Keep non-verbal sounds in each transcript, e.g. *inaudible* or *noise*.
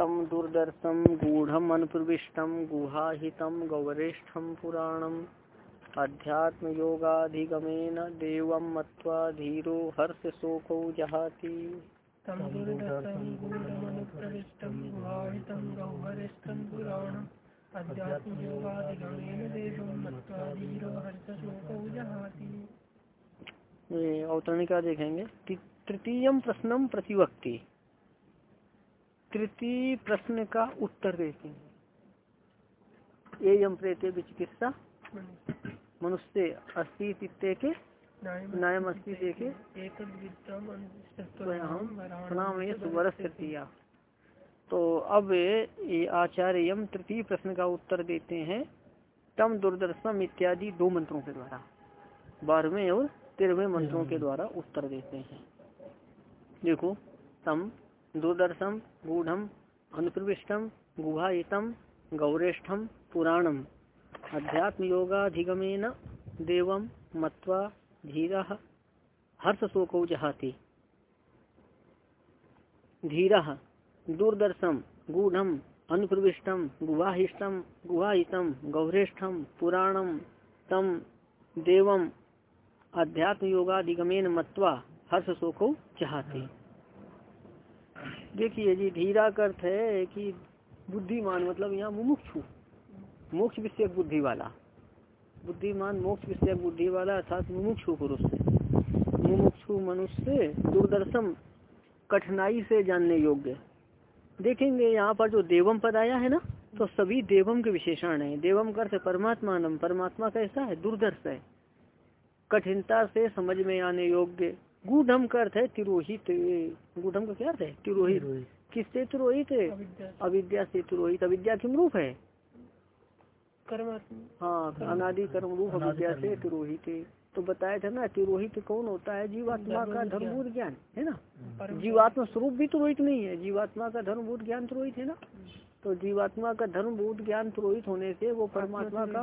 तम दुर्दर्शम गूढ़म अनुप्रविष्टम गुहाहितम गौरेष्ठम पुराणम। अध्यात्म योगाधिगमेन देवम मत्वा धीरो हर्ष शोकौ जहाति। देवं अवतरणिका देखेंगे ति- तृतीयम प्रश्नम प्रतिवक्ति तृतीय प्रश्न का उत्तर देते हैं ये यम प्रेते विचिकित्सा। मनुष्य अस्ति चित्ते के नायम अस्ति देखे प्रणाम तृतीया तो अब ये आचार्य यम तृतीय प्रश्न का उत्तर देते हैं। तम दूरदर्शनम इत्यादि दो मंत्रों के द्वारा। बारहवें और तेरहवें मंत्रों के द्वारा उत्तर देते हैं। देखो तम दूरदर्शम गूढ़म अनुप्रविष्टम गुहायितम गौरेष्ठम पुराणम। अध्यात्म योगाधिगमेन देवम मत्वा धीरा हर्ष शोकौ जहाति। धीरा दूरदर्शम गूढ़म अनुप्रविष्टम गुवाहिष्टम गुहाहितम गौरेष्ठम पुराणम तम देवम। अध्यात्म योगाधिगमेन मत्वा हर्ष शोको चाहते देखिए जी, धीरा अर्थ है कि बुद्धिमान मतलब यहाँ मुमुक्षु मोक्ष विषय बुद्धि वाला। बुद्धिमान, मोक्ष विषय बुद्धि वाला, अर्थात मुमुक्षु पुरुष मुमुक्षु मनुष्य दूरदर्शन, कठिनाई से जानने योग्य। देखेंगे, यहाँ पर जो देवम पद आया है ना तो सभी देवम के विशेषण है। देवम का अर्थ परमात्मा नम परमात्मा कैसा है? दुर्दर्श है। कठिनता से समझ में आने योग्य। गूढ़म का अर्थ है तिरोहित। गूढ़म का क्या अर्थ है? तिरोहित। किससे तिरोहित? है अविद्या से तिरोहित। अविद्या किम रूप है? हाँ अनादि कर्म रूप अविद्या से तिरोहित है। तो बताया था ना तिरोहित कौन होता है? जीवात्मा का धर्मभूत ज्ञान। है ना? जीवात्मा स्वरूप भी तुरोहित नहीं है। जीवात्मा का धर्मभूत ज्ञान तुरोहित है ना? तो जीवात्मा का धर्मभूत ज्ञान तुरोहित होने से वो परमात्मा का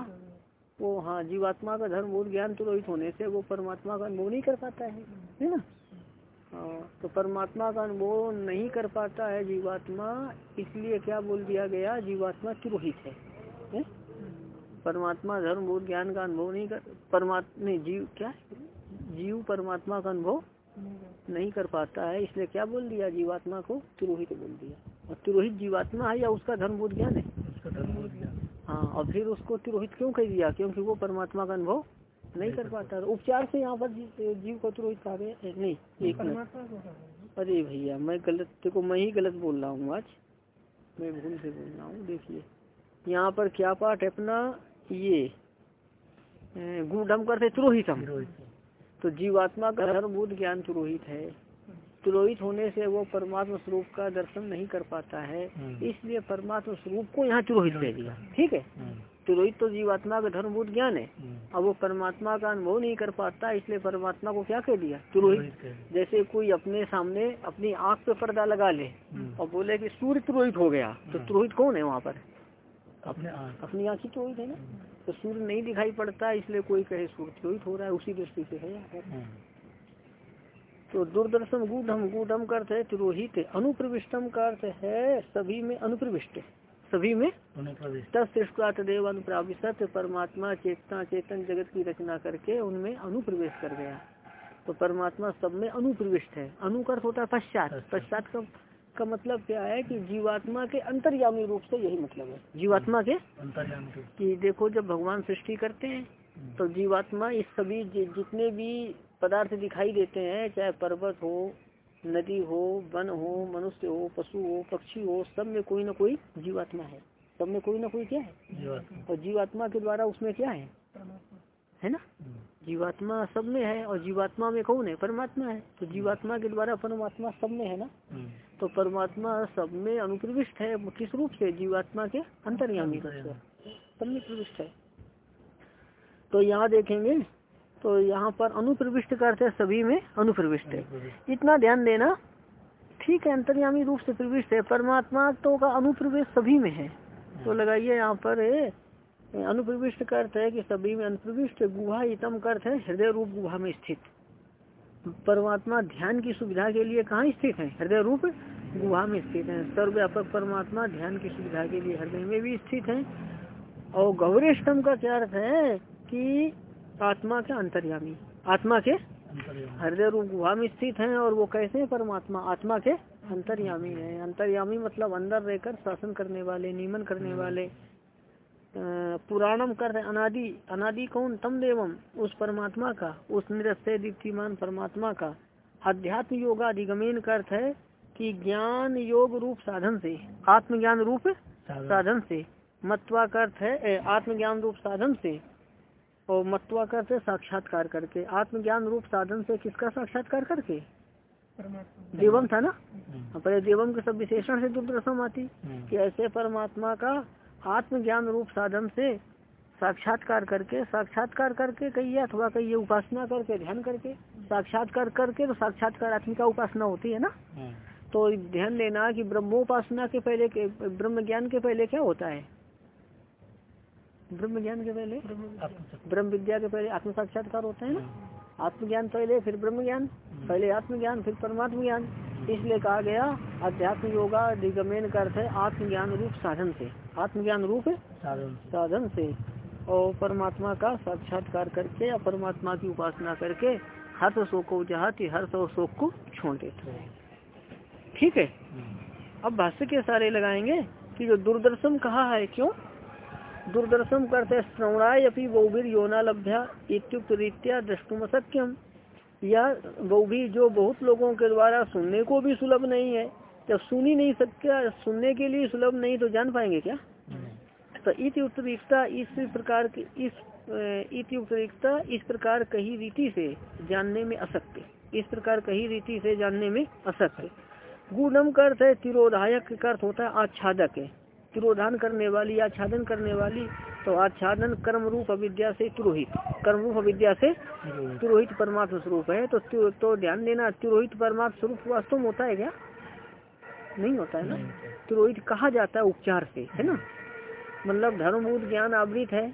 वो हाँ जीवात्मा का धर्मभूत ज्ञान तुरोहित होने से वो परमात्मा का अनुभव नहीं कर पाता है है ना? हाँ तो परमात्मा का अनुभव नहीं कर पाता है जीवात्मा, इसलिए क्या बोल दिया गया? जीवात्मा तिरोहित है? परमात्मा धर्मभूत ज्ञान का अनुभव नहीं कर, परमात्मा जीव, क्या? जीव परमात्मा का अनुभव नहीं कर पाता है, इसलिए क्या बोल दिया? जीवात्मा को तुरोहित बोल दिया। और तुरोहित जीवात्मा है या उसका धर्मभूत ज्ञान है? हाँ और फिर उसको तिरोहित क्यों कह दिया? क्योंकि वो परमात्मा का अनुभव नहीं कर पाता। उपचार से यहाँ पर जीव को तुरोहित कहा गया नहीं एक मिनट। अरे भैया मैं गलत देखो मैं ही गलत बोल रहा हूँ आज। मैं भूल से बोल रहा हूँ देखिए। यहाँ पर क्या पाठ है अपना? ये गुणम करते तुरोहित तुरोहितम। तो जीवात्मा का धर्मभूत ज्ञान तुरोहित है। तुरोहित होने से वो परमात्मा स्वरूप का दर्शन नहीं कर पाता है। इसलिए परमात्मा स्वरूप को यहाँ तुरोहित कह दिया। ठीक है? तुरोहित तो जीवात्मा का धर्मभूत ज्ञान है। अब वो परमात्मा का अनुभव नहीं कर पाता इसलिए परमात्मा को क्या कह दिया? तुरोहित। जैसे कोई अपने सामने अपनी आँख पे पर्दा लगा ले और बोले कि सूर्य तुरोहित हो गया तो तुरोहित कौन है वहाँ पर? अपने अपनी आँख ही तुरोहित है ना? तो सूर्य नहीं दिखाई पड़ता इसलिए कोई कहे सूर्य तुरोहित हो रहा है उसी दृष्टि से है यहाँ पर। तो दूरदर्शन गूढ़म गूढ़म का अर्थ है तिरोहित अनुप्रविष्टम का अर्थ है सभी में अनुप्रविष्ट। सभी में तत्त देव अनुप्राविशत परमात्मा चेतना चेतन जगत की रचना करके उनमें अनुप्रवेश कर गया। तो परमात्मा सब में अनुप्रविष्ट है। अनुकर्ष होता है पश्चात। पश्चात। का का मतलब क्या है कि जीवात्मा के अंतर्यामी रूप से यही मतलब है। जीवात्मा के? अंतर्यामी कि देखो जब भगवान सृष्टि करते हैं तो जीवात्मा इस सभी जितने भी पदार्थ दिखाई देते हैं चाहे पर्वत हो नदी हो वन हो मनुष्य हो पशु हो पक्षी हो सब में कोई ना कोई जीवात्मा है। सब में कोई ना कोई क्या है? और जीवात्मा के द्वारा उसमें क्या है? है ना? जीवात्मा सब में है और जीवात्मा में कौन है? परमात्मा है। तो जीवात्मा के द्वारा परमात्मा सब में है ना? तो परमात्मा सब में अनुप्रविष्ट है। किस रूप से? जीवात्मा के अंतर्यामी। सब में प्रविष्ट है। तो यहाँ देखेंगे तो यहाँ पर अनुप्रविष्ट करते हैं सभी में अनुप्रविष्ट। है इतना ध्यान देना ठीक है अंतर्यामी रूप से प्रविष्ट है परमात्मा तो का अनुप्रवेश सभी में है। तो लगाइए यहाँ पर अनुप्रविष्ट का अर्थ है कि सभी में अनुप्रविष्ट गुहा इतम का अर्थ है हृदय रूप गुहा में स्थित। परमात्मा ध्यान की सुविधा के लिए कहाँ स्थित है? हृदय रूप गुहा में स्थित है। सर्वव्यापक परमात्मा ध्यान की सुविधा के लिए हृदय में भी स्थित है। और गौरेष्टम का क्या अर्थ है कि आत्मा के अंतर्यामी। आत्मा के हृदय रूप गुहा में स्थित है और वो कैसे हैं परमात्मा? आत्मा के अंतर्यामी है। अंतर्यामी मतलब अंदर रहकर शासन करने वाले नियमन करने वाले। पुराणम कर अनादि। अनादि कौन? तम देवम। उस परमात्मा का उस निरस्य दीप्तिमान परमात्मा का। अध्यात्म योगाधिगमेन का अर्थ है कि ज्ञान योग रूप साधन से आत्मज्ञान रूप साधन। से। मत्वा का अर्थ है आत्मज्ञान रूप साधन से और मत्वा का अर्थ है साक्षात्कार करके आत्मज्ञान रूप साधन से किसका साक्षात्कार करके? देवम था ना? पहले देवम के सब विशेषण से दुर्दर्शम आती। कि ऐसे परमात्मा का आत्मज्ञान रूप साधन से साक्षात्कार करके साक्षात्कार करके कहिए अथवा कहिए उपासना करके ध्यान करके साक्षात्कार करके तो साक्षात्कार आत्मी का उपासना होती है ना? तो ध्यान देना कि ब्रह्मोपासना के पहले के ब्रह्म ज्ञान के पहले क्या होता है? ब्रह्म ज्ञान के पहले? ब्रह्म विद्या के पहले आत्म साक्षात्कार होते हैं ना? आत्मज्ञान पहले फिर ब्रह्म ज्ञान पहले आत्मज्ञान फिर परमात्म ज्ञान इसलिए कहा गया अध्यात्म योगा दिगमेन का अर्थ है आत्मज्ञान रूप साधन से। आत्मज्ञान रूप साधन से। और परमात्मा का साक्षात्कार करके या परमात्मा की उपासना करके हर शोक को जहाती हर सौ शोक को छोड़ देते हैं? ठीक है। अब भाष्य के सारे लगाएँगे कि जो दूरदर्शन कहा है क्यों? दूरदर्शन करते श्रवणाय अपनी बहुवीर योना लभ्या इत्युक्त रीत्या दृष्टुम सक्यम यह बहुवी जो बहुत लोगों के द्वारा सुनने को भी सुलभ नहीं है जब सुन ही नहीं सकता सुनने के लिए सुलभ नहीं तो जान पाएँगे क्या? तो इति उत्तरिकता इस प्रकार की इस उत्तरिकता इस प्रकार कही रीति से जानने में असक्ति इस प्रकार कही रीति से जानने में असक्ति गुणम का अर्थ है तिरोधायक का अर्थ होता है आच्छादक है। तिरोधान करने वाली आच्छादन करने वाली तो आच्छादन कर्म रूप अविद्या से तिरोहित कर्म रूप अविद्या से तिरोहित परमात्म स्वरूप है। तो तो ध्यान देना तिरोहित परमात्म स्वरूप वास्तव में होता है क्या? नहीं होता है ना? तिरोहित कहा जाता है उपचार से है ना? मतलब धर्मभूत ज्ञान आवृत है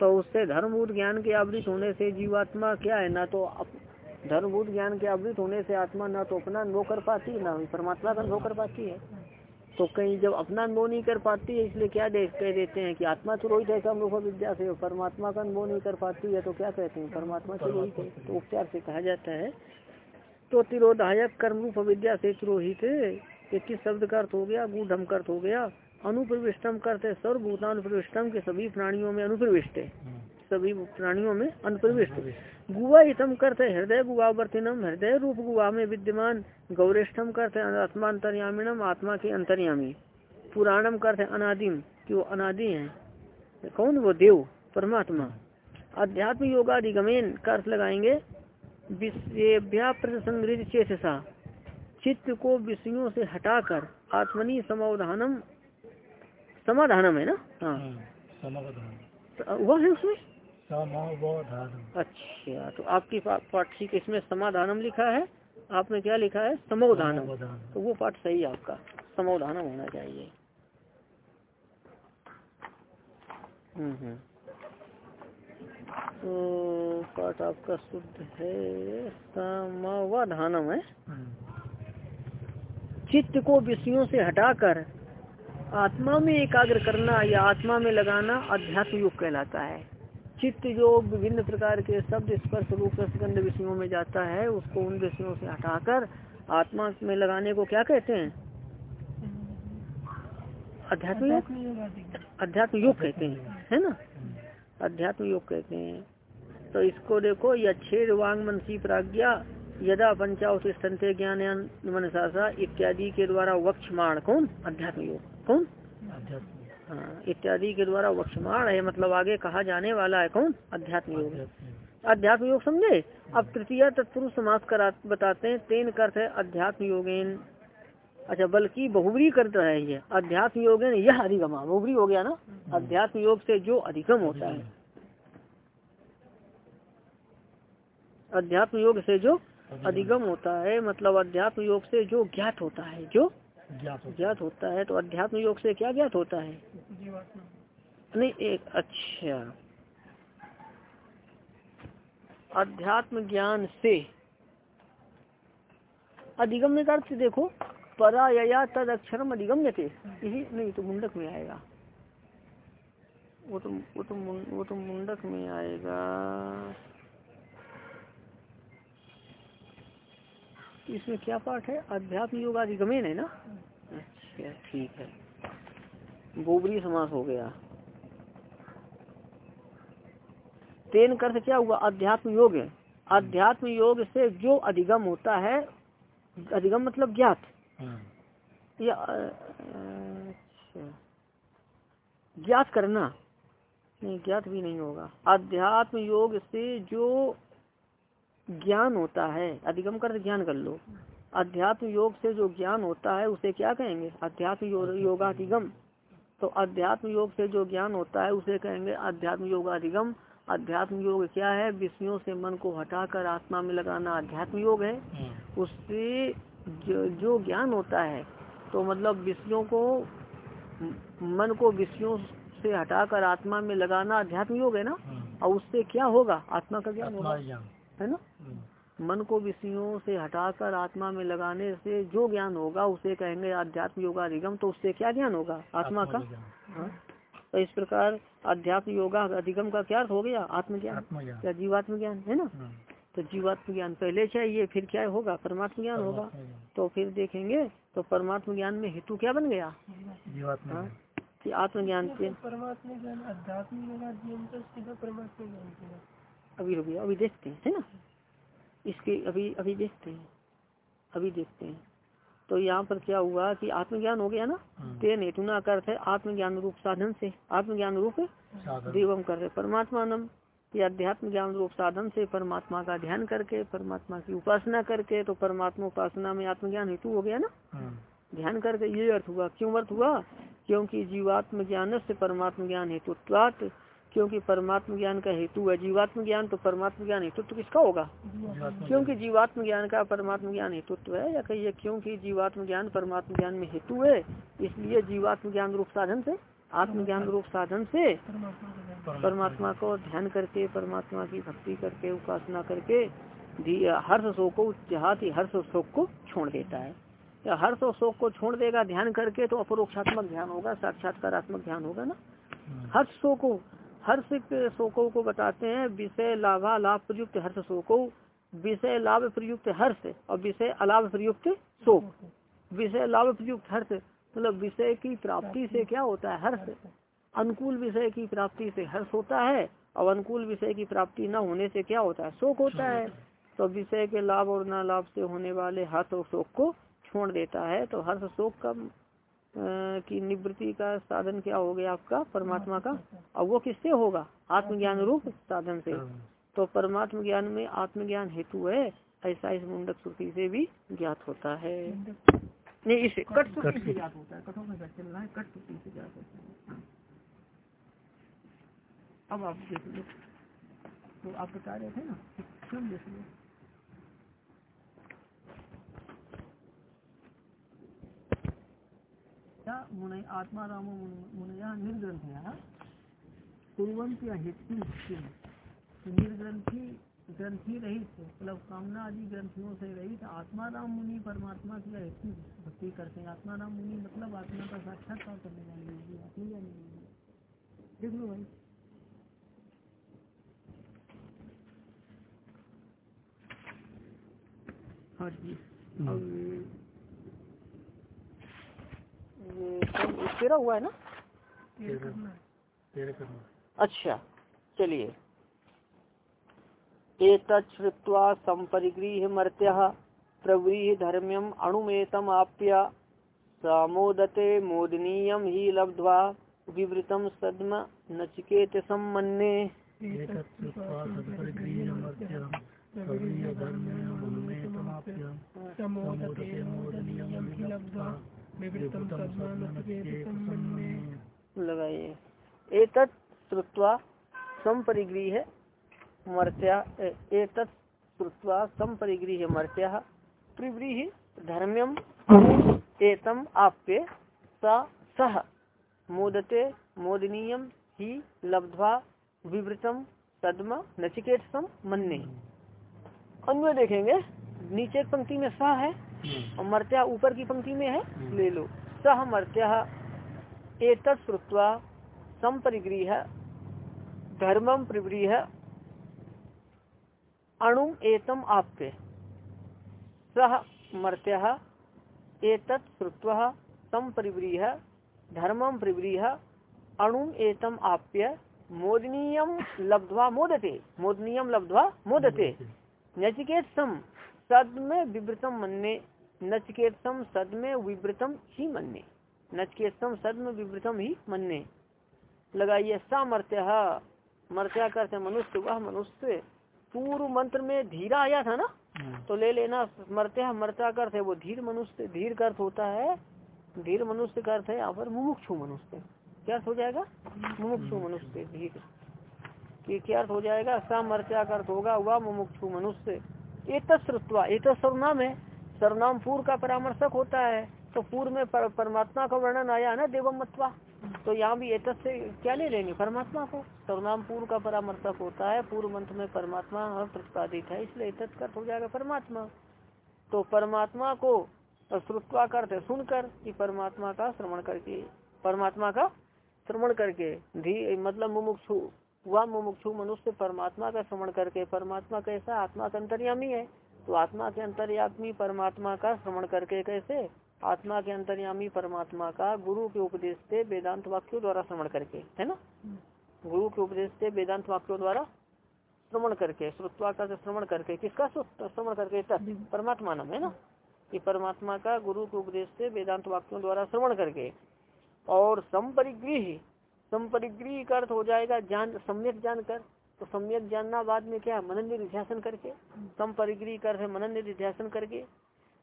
तो उससे धर्मभूत ज्ञान के आवृत होने से जीवात्मा क्या है? ना तो धर्मभूत ज्ञान के आवृत होने से आत्मा ना तो अपना अनुभव कर पाती है ना परमात्मा का अनुभव कर पाती है। तो कहीं जब अपना अनुभव नहीं कर पाती है इसलिए क्या दे, कह देते हैं कि आत्मा तो रोहित है कम रूप विद्या से परमात्मा का अनुभव नहीं कर पाती है तो क्या कहते हैं? परमात्मा से रोहित है। तो उपचार से कहा जाता है तो तिरोधायक कर्म रूप विद्या से तिरोहित किस शब्द का अर्थ हो गया गूढ़ का अर्थ हो गया। अनुप्रविष्टम करते सर्वभूतान प्रविष्टम के सभी प्राणियों में अनुप्रविष्ट है। सभी प्राणियों में अनुप्रविष्ट। गुआ इतम करते हृदय गुआवर्तिनम हृदय रूप गुआ में विद्यमान गौरेष्ठम करते आत्मा अंतर्यामिणम आत्मा के अंतर्यामी। पुराणम करते अनादिम कि वो अनादि है? कौन? वो देव परमात्मा। अध्यात्म योगाधिगमेन का अर्थ लगाएँगे विषयभ्या चेतसा। चित्त को विषयों से हटाकर आत्मनि समाधानम समाधानम है ना? हाँ। तो वह है उसमें? अच्छा तो आपकी पा- पाठ ठीक है इसमें समाधानम लिखा है? आपने क्या लिखा है? समोधानम तो वो पाठ सही है आपका। समाधानम होना चाहिए। हम्म हम्म तो पाठ आपका शुद्ध है। समाधानम है। चित्त को विषयों से हटाकर आत्मा में एकाग्र करना या आत्मा में लगाना अध्यात्म योग कहलाता है। चित्त जो विभिन्न प्रकार के शब्द, स्पर्श, रूप, रसगंध, विषयों में जाता है, उसको उन विषयों से हटाकर आत्मा में लगाने को क्या कहते हैं? अध्यात्म योग? अध्यात्म योग कहते हैं, है ना? अध्यात्म योग कहते हैं। तो इसको देखो, यह छेद वांग मनसी प्राज्ञा, यदा पंचावतिष्ठन्ते ज्ञान मनसासा इत्यादि के द्वारा वक्षमाण कौन? अध्यात्म योग। कौन? हाँ इत्यादि के द्वारा वक्षमाण है मतलब आगे कहा जाने वाला है कौन? अध्यात्म योग। अध्यात्म योग। समझे? अब तृतीय तत्पुरुष समास करा बताते हैं तेन करते है अध्यात्म योगेन। अच्छा बल्कि बहुबरी करता है ये। अध्यात्म योगेन यह अधिगमा बहुबरी हो गया ना? अध्यात्म योग से जो अधिगम होता है। अध्यात्म योग से जो अधिगम। होता है मतलब अध्यात्म योग से जो ज्ञात होता है जो ज्ञात होता है। तो अध्यात्म योग से क्या ज्ञात होता है? नहीं एक अच्छा। अध्यात्म ज्ञान से। अधिगम में का अर्थ देखो पराया तद अक्षरम अधिगम्य थे यही नहीं तो मुंडक में आएगा। वो तो वो तो वो तो मुंडक में आएगा। इसमें क्या पाठ है? अध्यात्म योग अधिगमेन है ना? अच्छा ठीक है। गोबरी समास हो गया। तेन कर्थ क्या हुआ? अध्यात्म योग अध्यात्म योग से जो अधिगम होता है अधिगम मतलब ज्ञात। या अच्छा। ज्ञात करना। नहीं ज्ञात भी नहीं होगा। अध्यात्म योग से जो ज्ञान होता है अधिगम कर ज्ञान कर लो। अध्यात्म योग से जो ज्ञान होता है उसे क्या कहेंगे? अध्यात्म योगाधिगम। तो अध्यात्म योग से जो ज्ञान होता है उसे कहेंगे अध्यात्म योगाधिगम। अध्यात्म योग क्या है? विषयों से मन को हटाकर आत्मा में लगाना अध्यात्म योग है। हम्म। उससे जो, जो ज्ञान होता है तो मतलब विषयों को मन को विषयों से हटाकर आत्मा में लगाना अध्यात्म योग है ना? हम्म। और उससे क्या होगा? आत्मा का ज्ञान होगा। है ना? हम्म। मन को विषयों से हटाकर आत्मा में लगाने से जो ज्ञान होगा उसे कहेंगे अध्यात्म योगा अधिगम तो उससे क्या ज्ञान होगा? आत्मा का? हाँ। तो इस प्रकार अध्यात्म योगा अधिगम का क्या अर्थ हो गया? आत्मज्ञान। या जीवात्म ज्ञान है ना? हम्म। तो जीवात्म ज्ञान पहले चाहिए फिर क्या होगा? परमात्म ज्ञान होगा। तो फिर देखेंगे तो परमात्म ज्ञान में हेतु क्या बन गया? जीवात्म हाँ? कि आत्मज्ञान से परमात्मा ज्ञान अध्यात्म अभी रुकिए अभी देखते हैं है ना? इसके अभी अभी देखते हैं अभी देखते हैं। तो यहाँ पर क्या हुआ कि आत्मज्ञान हो गया ना? हाँ। तेन हेतुना का अर्थ है आत्मज्ञान रूप साधन से आत्मज्ञान रूप देवम कर रहे परमात्मा नम कि अध्यात्म ज्ञान रूप साधन से परमात्मा का ध्यान करके परमात्मा की उपासना करके तो परमात्मा उपासना में आत्मज्ञान हेतु हो गया ना? हाँ। ध्यान करके ये अर्थ हुआ। क्यों अर्थ हुआ? क्योंकि जीवात्म ज्ञान से परमात्म ज्ञान हेतु क्योंकि परमात्म ज्ञान का हेतु है जीवात्म ज्ञान तो परमात्म ज्ञान हेतु तो किसका होगा? क्योंकि जीवात्म ज्ञान का परमात्म ज्ञान हेतुत्व है या कहिए क्योंकि जीवात्म ज्ञान परमात्म ज्ञान में हेतु है इसलिए जीवात्म ज्ञान रूप साधन से आत्मज्ञान रूप साधन से परमात्मा को ध्यान करके परमात्मा की भक्ति करके उपासना करके हर्ष शोक को जहात ही हर्ष शोक को छोड़ देता है। या हर्ष और शोक को छोड़ देगा ध्यान करके तो अपरोक्षात्मक ध्यान होगा साक्षात्कारात्मक ध्यान होगा ना? हर्ष शोक हर्ष शोकों को बताते हैं, विषय लाभा लाभ प्रयुक्त हर्ष शोको, विषय लाभ प्रयुक्त हर्ष और विषय अलाभ प्रयुक्त शोक। विषय लाभ प्रयुक्त हर्ष मतलब विषय की प्राप्ति से क्या होता है? हर्ष अनुकूल विषय की प्राप्ति से हर्ष होता है, और अनुकूल विषय की प्राप्ति न होने से क्या होता है? शोक होता है। तो विषय के लाभ और न लाभ से होने वाले हर्ष और शोक को छोड़ देता है। तो हर्ष शोक का की निवृत्ति का साधन क्या हो गया आपका? परमात्मा का? और वो किससे होगा? आत्मज्ञान रूप साधन से। तो परमात्म ज्ञान में आत्मज्ञान हेतु है ऐसा इस मुंडक श्रुति से भी ज्ञात होता है। नहीं इसे कट श्रुति से ज्ञात होता है। है कट श्रुति से ज्ञात होता है। अब आप देख लो। तो आप बता रहे थे ना क्यों क्या मुनय आत्मा राम मुनया निर्ग्रंथ कुरंत या हेतु निर्ग्रंथी ग्रंथी रहित मतलब कामना आदि ग्रंथियों से रहित आत्मा राम मुनि परमात्मा की हेतु भक्ति करते हैं। आत्मा राम मुनि मतलब आत्मा का साक्षात्कार करने वाली होगी आत्मा नहीं देख लो भाई। हाँ जी। अब ये तेरा हुआ है ना? अच्छा चलिए। श्रुवा संपरिगृह मर्त्य प्रव्रीह धर्म्यम अणुमेतम आप्य सामोदते मोदनीय ही लब्ध्वा विवृतम सद्म नचिकेत सम्मन्ने लगाइए। संपरिगृह मर्त्या एक श्रुवा संपरिगृह मर्त्या धर्म्यम एतम आप्य सह मोदते मोदनीय ही लब्ध्वा विवृतम सदम नचिकेत मन्ने अन्य देखेंगे नीचे पंक्ति में सा है। और मर्त्या ऊपर की पंक्ति में है ले लो। सह मर्त्या एक श्रुत्वा संपरिगृह धर्मम प्रगृह अणु एतम आपके सह मर्त्य एक श्रुत्वा संपरिव्रीह धर्मम प्रव्रीह अणु एतम आप्य मोदनीयम लब्ध्वा मोदते। मोदनीयम लब्ध्वा मोदते। नचिकेत सम सद में विवृतम मनने नचकेतम सद में विवृतम ही मनने नचकेतम सद में विवृतम ही मनने लगाइए सामर्थ्य मर्त्या करते मनुष्य वह मनुष्य। पूर्व मंत्र में धीरा आया था ना? तो ले लेना मर्त्या मर्त्या करते वो धीर मनुष्य धीर का अर्थ होता है। धीर मनुष्य का अर्थ है यहाँ पर मुमुक्षु मनुष्य। क्या हो जाएगा? मुमुक्षु मनुष्य धीर। कि क्या अर्थ हो जाएगा? सामर्थ्या अर्थ होगा वह मुमुक्षु मनुष्य। एक श्रुत्वा एक सर्वनाम है। सर्वनाम पूर्व का परामर्शक होता है तो पूर्व में पर, परमात्मा का वर्णन आया है ना देवम मत्वा तो यहाँ भी एक से क्या ले लेंगे? परमात्मा को? सर्वनाम पूर्व का परामर्शक होता है पूर्व मंत्र में परमात्मा प्रतिपादित है इसलिए एक हो जाएगा परमात्मा। तो परमात्मा को श्रुत्वा करते सुनकर कि परमात्मा का श्रवण करके परमात्मा का श्रवण करके धी मतलब मुमुक्षु वह मुमुक्षु मनुष्य परमात्मा का श्रवण करके परमात्मा कैसा आत्मा का अंतर्यामी है। तो आत्मा के अंतर्यामी परमात्मा का श्रवण करके कैसे? आत्मा के अंतर्यामी परमात्मा का गुरु के उपदेश से वेदांत वाक्यों द्वारा श्रवण करके, है ना? गुरु के उपदेश से वेदांत वाक्यों द्वारा श्रवण करके श्रुत्वा का श्रवण करके, किसका श्रवण करके परमात्मा नाम, है ना? कि परमात्मा का गुरु के उपदेश से वेदांत वाक्यों द्वारा श्रवण करके, और संपरिग्रह संपरिग्रह का अर्थ हो जाएगा जान सम्यक जानकर तो सम्यक जानना बाद में क्या मनन निध्यासन करके संपरिग्रह परिग्री कर मनन निध्यासन करके।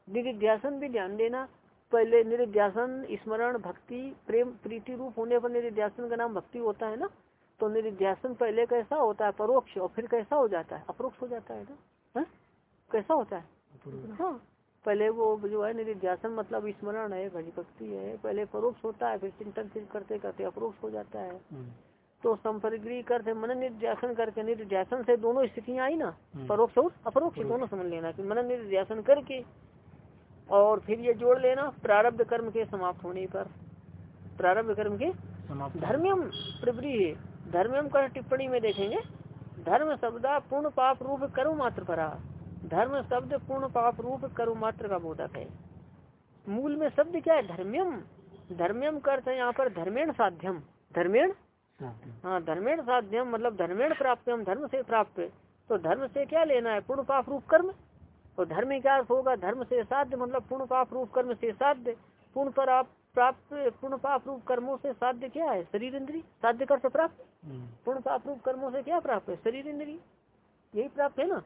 निधिध्यासन भी ध्यान देना पहले निधिध्यासन स्मरण भक्ति प्रेम प्रीति रूप होने पर निधिध्यासन का नाम भक्ति होता है ना? तो निधिध्यासन पहले कैसा होता है? परोक्ष और फिर कैसा हो जाता है? अप्रोक्ष हो जाता है ना? हा? कैसा होता है? हाँ। पहले वो जो है निधिध्यासन मतलब स्मरण है भक्ति है पहले परोक्ष होता है फिर चिंतन करते करते अप्रोक्ष हो जाता है। तो संपरिग्री करते मन निर्ध्यासन करके निर्ध्यासन से दोनों स्थितियाँ आई ना? परोक्ष और अपरोक्ष दोनों समझ लेना कि मन निर्ध्यासन करके और फिर ये जोड़ लेना प्रारब्ध कर्म के समाप्त होने पर। प्रारब्ध कर्म के धर्मियम प्रवृत्ति धर्मियम कर टिप्पणी में देखेंगे। धर्म शब्द पूर्ण पाप रूप कर्म मात्र परा धर्म शब्द पूर्ण पाप रूप कर्म मात्र का बोधक है। मूल में शब्द क्या है? धर्म्यम। धर्म्यम करते हैं यहाँ पर धर्मेण साध्यम। धर्मेण हाँ। धर्मेण साध्यम मतलब धर्मेण प्राप्त हम धर्म से प्राप्त तो धर्म से क्या लेना है? पूर्ण पाप रूप कर्म। तो धर्म क्या अर्थ होगा? धर्म से साध्य मतलब पूर्ण पाप रूप कर्म से साध्य। पूर्ण पर आप प्राप्त पूर्ण पाप रूप कर्मों से साध्य क्या है? शरीर इंद्री साध्य कर से प्राप्त। हम्म। पूर्ण पाप रूप कर्मों से क्या प्राप्त है? शरीर इंद्री यही प्राप्त है ना?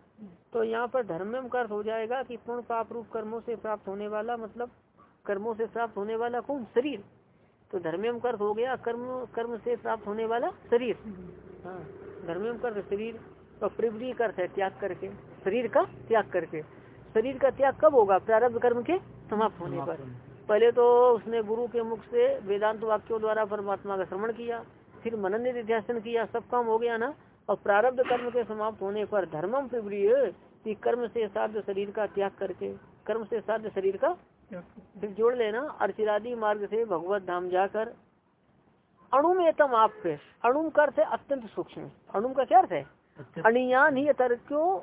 तो यहाँ पर धर्म का अर्थ हो जाएगा कि पूर्ण पाप रूप कर्मों से प्राप्त होने वाला मतलब कर्मों से प्राप्त होने वाला कौन? शरीर। तो धर्म का अर्थ हो गया कर्म कर्म से प्राप्त होने वाला शरीर। हाँ धर्म का अर्थ शरीर और प्रिवरी का अर्थ है त्याग करके शरीर का त्याग करके। शरीर का त्याग कब होगा? प्रारब्ध कर्म के समाप्त होने पर। पहले तो उसने गुरु के मुख से वेदांत वाक्यों द्वारा परमात्मा का श्रवण किया फिर मनन निध्यासन किया सब काम हो गया ना? और प्रारब्ध कर्म के समाप्त होने पर धर्मम कि कर्म से साध्य शरीर का त्याग करके कर्म से साध्य शरीर का फिर जोड़ लेना अर्चिरादि मार्ग से भगवत धाम जाकर अणु में तम आप पे अणु का अर्थ है अत्यंत सूक्ष्म अणु का क्या अर्थ है? अणियान ही क्यों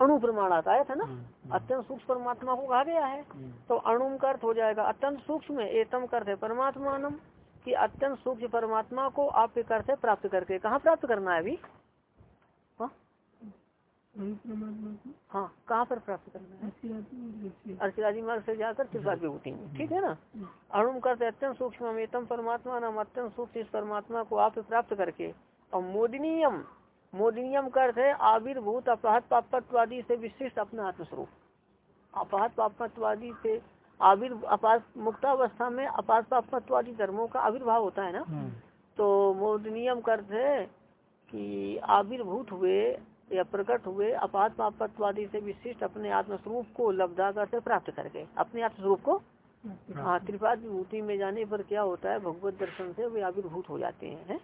अणु प्रमाण आता है था ना? हम्म, हम्म। अत्यंत सूक्ष्म परमात्मा को कहा गया है। हम्म। तो अणु का अर्थ हो जाएगा अत्यंत सूक्ष्म एतम का अर्थ है परमात्मा कि अत्यंत सूक्ष्म परमात्मा को आप के अर्थ प्राप्त करके। कहाँ प्राप्त करना है अभी? हाँ कहाँ पर प्राप्त करना है? अर्चिराजी मार्ग से जाकर कृपा विभूति में ठीक है ना? अणुम करते अत्यंत सूक्ष्म परमात्मा नाम अत्यंत सूक्ष्म इस परमात्मा को आप प्राप्त करके और मोदनीयम मोदनीयम का अर्थ है आविर्भूत अपहत पापत्वादी से विशिष्ट अपना आत्मस्वरूप। अपहत पापत्वादी से आविर अपात मुक्तावस्था में अपात पापत्वादी धर्मों का आविर्भाव होता है ना? हम्म। तो मोदनियम का अर्थ है कि आविर्भूत हुए या प्रकट हुए अपात पापत्वादी से विशिष्ट अपने आत्मस्वरूप को लब्धाकर से प्राप्त करके अपने आत्मस्वरूप को? हाँ त्रिपाद विभूति में जाने पर क्या होता है भगवत दर्शन से वे आविर्भूत हो जाते हैं है?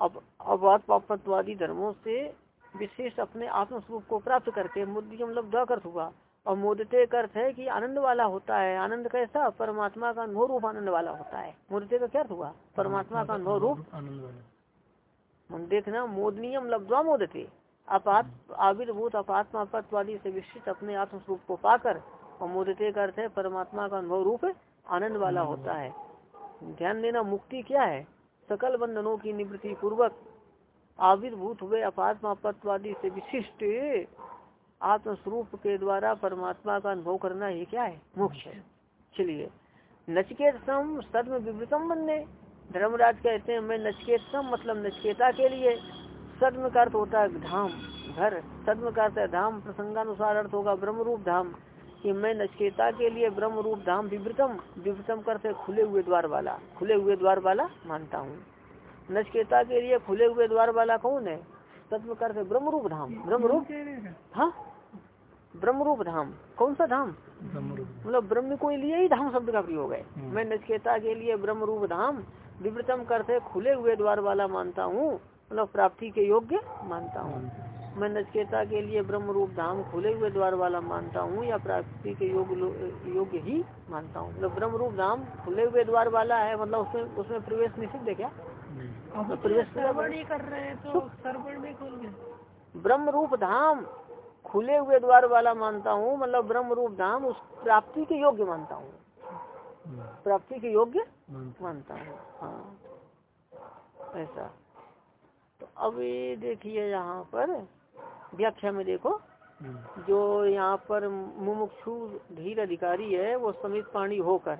अब अपात पापत्वादी धर्मों से विशेष अपने आत्मस्वरूप को प्राप्त करके मुद्दियम लब्धा कर हुआ। और मोदते का अर्थ है कि आनंद वाला होता है। आनंद कैसा? परमात्मा का अनुभव रूप आनंद वाला होता है। मोदते का क्या हुआ? परमात्मा का अनुभव रूप आनंद वाला। देखना मोदनियम लब्धवा मोदते। अपात आविर्भूत अपात्मा पत्वादी से विशिष्ट अपने आत्म स्वरूप को पाकर और मोदते का अर्थ है परमात्मा का अनुभव रूप आनंद वाला होता है। ध्यान देना मुक्ति क्या है? सकल बंधनों की निवृत्ति पूर्वक आविर्भूत हुए अपात्मा पत्वादी से विशिष्ट आत्म स्वरूप के द्वारा परमात्मा का अनुभव करना ही क्या है? मोक्ष है। चलिए नचकेत सम सदम विवृतम बनने। धर्मराज कहते हैं मैं नचकेत सम मतलब नचकेता के लिए सदम का अर्थ होता है धाम घर। सदम का अर्थ है धाम प्रसंगानुसार अर्थ होगा ब्रह्म रूप धाम। कि मैं नचकेता के लिए ब्रह्म रूप धाम विवृतम विवृतम करते खुले हुए द्वार वाला खुले हुए द्वार वाला मानता हूँ। नचकेता के लिए खुले हुए द्वार वाला कौन है? सदम का अर्थ ब्रह्म रूप धाम। ब्रह्म रूप हाँ? ब्रह्म रूप धाम। कौन सा धाम? मतलब ब्रह्म को लिए ही धाम शब्द का प्रयोग है। हम्म। मैं नचकेता के लिए ब्रह्म रूप धाम विवृतम करते खुले हुए द्वार वाला मानता हूँ। मतलब प्राप्ति के योग्य मानता हूँ। मैं नचकेता के लिए ब्रह्म रूप धाम खुले हुए द्वार वाला मानता हूँ या प्राप्ति के योग योग्य ही मानता हूँ। मतलब ब्रह्म रूप धाम खुले हुए द्वार वाला है मतलब उसमें उसमें प्रवेश निषिद्ध है क्या? तो प्रवेश कर रहे हैं तो ब्रह्म रूप धाम खुले हुए द्वार वाला मानता हूँ मतलब ब्रह्म रूप धाम उस प्राप्ति के योग्य मानता हूँ। हम्म, प्राप्ति के योग्य मानता हूँ हाँ। ऐसा। तो अब ये देखिए यहाँ पर व्याख्या में देखो। हम्म, जो यहाँ पर मुमुक्षु धीर अधिकारी है वो समित पाणी होकर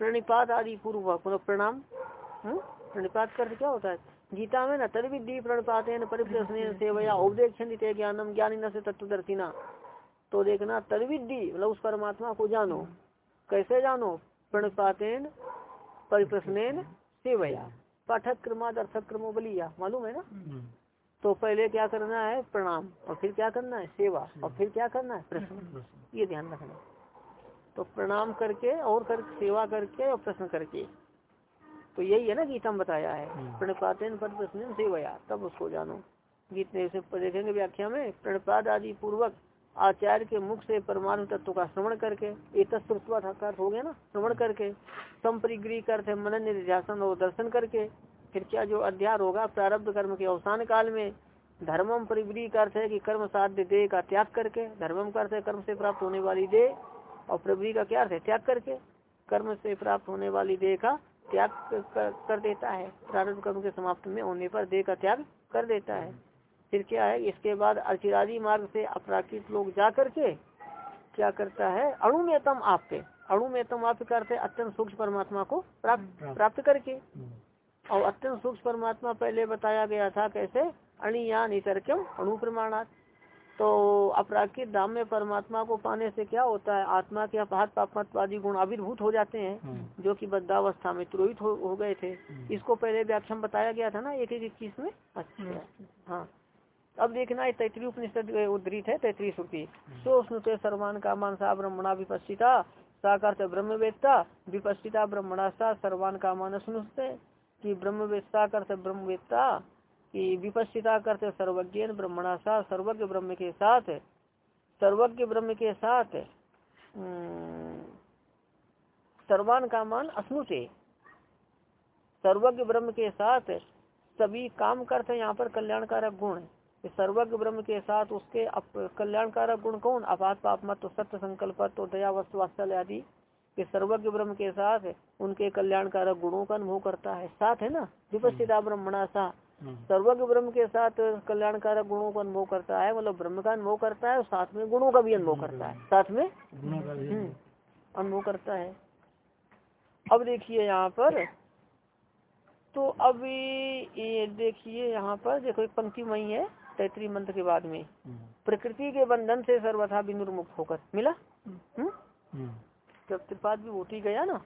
प्रणिपात आदि पूर्व मतलब प्रणाम। हम्म? प्रणिपात कर क्या होता है? गीता में न तदविधि प्रणिपात परिप्रश्न *laughs* सेवया उपदेक्षण ज्ञानम ज्ञानी न से तत्वदर्शिना तो देखना तदविधि मतलब उस परमात्मा को जानो। कैसे जानो? प्रणिपातेन परिप्रश्न सेवया। पाठक क्रमाद अर्थक क्रमो बलिया मालूम है ना? हम्म, तो पहले क्या करना है? प्रणाम और फिर क्या करना है? सेवा और फिर क्या करना है? प्रश्न। ये ध्यान रखना। तो प्रणाम करके और कर सेवा करके और प्रश्न करके। तो यही है ना गीता में बताया है। हम्म। प्रणपातन पद प्रश्न सेवया तब उसको जानो। गीत में देखेंगे व्याख्या में प्रणपाद आदि पूर्वक आचार्य के मुख से परमाणु तत्व का श्रवण करके एक हो गया ना श्रवण करके संपरिग्री करते मनन निध्यासन और दर्शन करके फिर क्या जो अध्यार होगा प्रारब्ध कर्म के अवसान काल में धर्मम परिग्री का है कि कर्म साध्य देह का त्याग करके धर्मम का कर्म से प्राप्त होने वाली दे और प्रवृत्ति का क्या अर्थ है? त्याग करके कर्म से प्राप्त होने वाली देह का त्याग कर, कर देता है। प्रारब्ध कर्म के समाप्त में होने पर देह का त्याग कर देता है। फिर क्या है इसके बाद अर्चिरादी मार्ग से अपराकृत लोग जा करके क्या करता है अणुमेतम आपके अणुमेतम आप करते अत्यंत सूक्ष्म परमात्मा को प्राप्त प्राप्त करके। हम्म, और अत्यंत सूक्ष्म परमात्मा पहले बताया गया था कैसे अणिया नितर्क्यम अणु प्रमाणात तो अपराकृत धाम में परमात्मा को पाने से क्या होता है आत्मा के अपहत पापमत्वादी गुण आविर्भूत हो जाते हैं हम्म, जो कि बद्धावस्था में तुरोहित हो, हो गए थे। इसको पहले व्याख्यान बताया गया था ना एक एक इक्कीस में? अच्छा। हाँ। अब देखना है तैतरी उपनिषद उद्धृत है तैतरी श्रुति। सो स्नुते सर्वान का मानसा ब्रह्मणा विपस्थिता साकार ब्रह्म वेदता विपस्थिता ब्रह्मणा सा सर्वान का मान स्नुते कि ब्रह्म वेदता करते ब्रह्म वेदता कि विपस्थिता करते सर्वज्ञ ब्रह्मणा सा सर्वज्ञ ब्रह्म के साथ सर्वज्ञ ब्रह्म के साथ सर्वान का मान अस्नुते सर्वज्ञ ब्रह्म के साथ सभी काम करते हैं यहाँ पर कल्याणकारक गुण सर्वज्ञ ब्रह्म के साथ उसके कल्याणकारक गुण कौन? अपात पाप मत सत्य संकल्प तो दया वस्तु आदि। के सर्वज्ञ ब्रह्म के साथ उनके कल्याणकारक गुणों का अनुभव करता है। साथ है ना? विपस्थिता ब्रह्मणा सा। हम्म, सर्वज्ञ ब्रह्म के साथ कल्याणकारक गुणों का अनुभव करता है मतलब ब्रह्म का अनुभव करता है और साथ में गुणों का भी अनुभव करता है। साथ में हम्म, अनुभव करता है। अब देखिए यहाँ पर। तो अभी ये देखिए यहाँ पर देखो एक पंक्ति वही है। तैतरी मंत्र के बाद में। हम्म, प्रकृति के बंधन से सर्वथा विनुर्मुक्त होकर। मिला? हम्म? हम्म, जब त्रिपाद भी उठी गया ना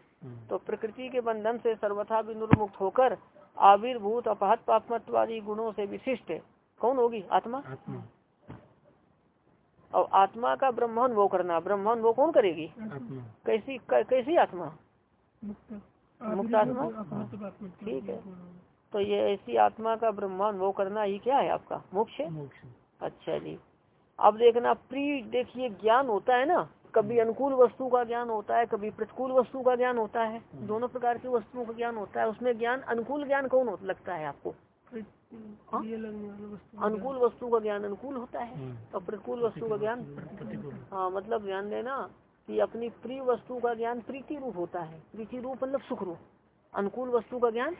तो प्रकृति के बंधन से सर्वथा विनुर्मुक्त होकर आविर्भूत अपहत पापमत्वादी गुणों से विशिष्ट कौन होगी? आत्मा? आत्मा। और आत्मा का ब्रह्मानुभव करना। ब्रह्मानुभव कौन करेगी? कैसी कैसी आत्मा? मुक्त। आत्मा? ठीक है। तो ये ऐसी आत्मा का ब्रह्मानुभव करना ही क्या है आपका? मोक्ष अच्छा जी। अब देखना प्री देखिए ज्ञान होता है ना कभी अनुकूल वस्तु का ज्ञान होता है कभी प्रतिकूल वस्तु का ज्ञान होता है दोनों प्रकार की वस्तुओं का ज्ञान होता है उसमें ज्ञान अनुकूल ज्ञान कौन लगता है आपको? अनुकूल वस्तु का ज्ञान अनुकूल होता है हम्म। और प्रतिकूल वस्तु का ज्ञान हाँ मतलब ध्यान देना कि अपनी प्रिय वस्तु का ज्ञान प्रीति रूप होता है। प्रीति रूप मतलब सुख रूप। अनुकूल वस्तु का ज्ञान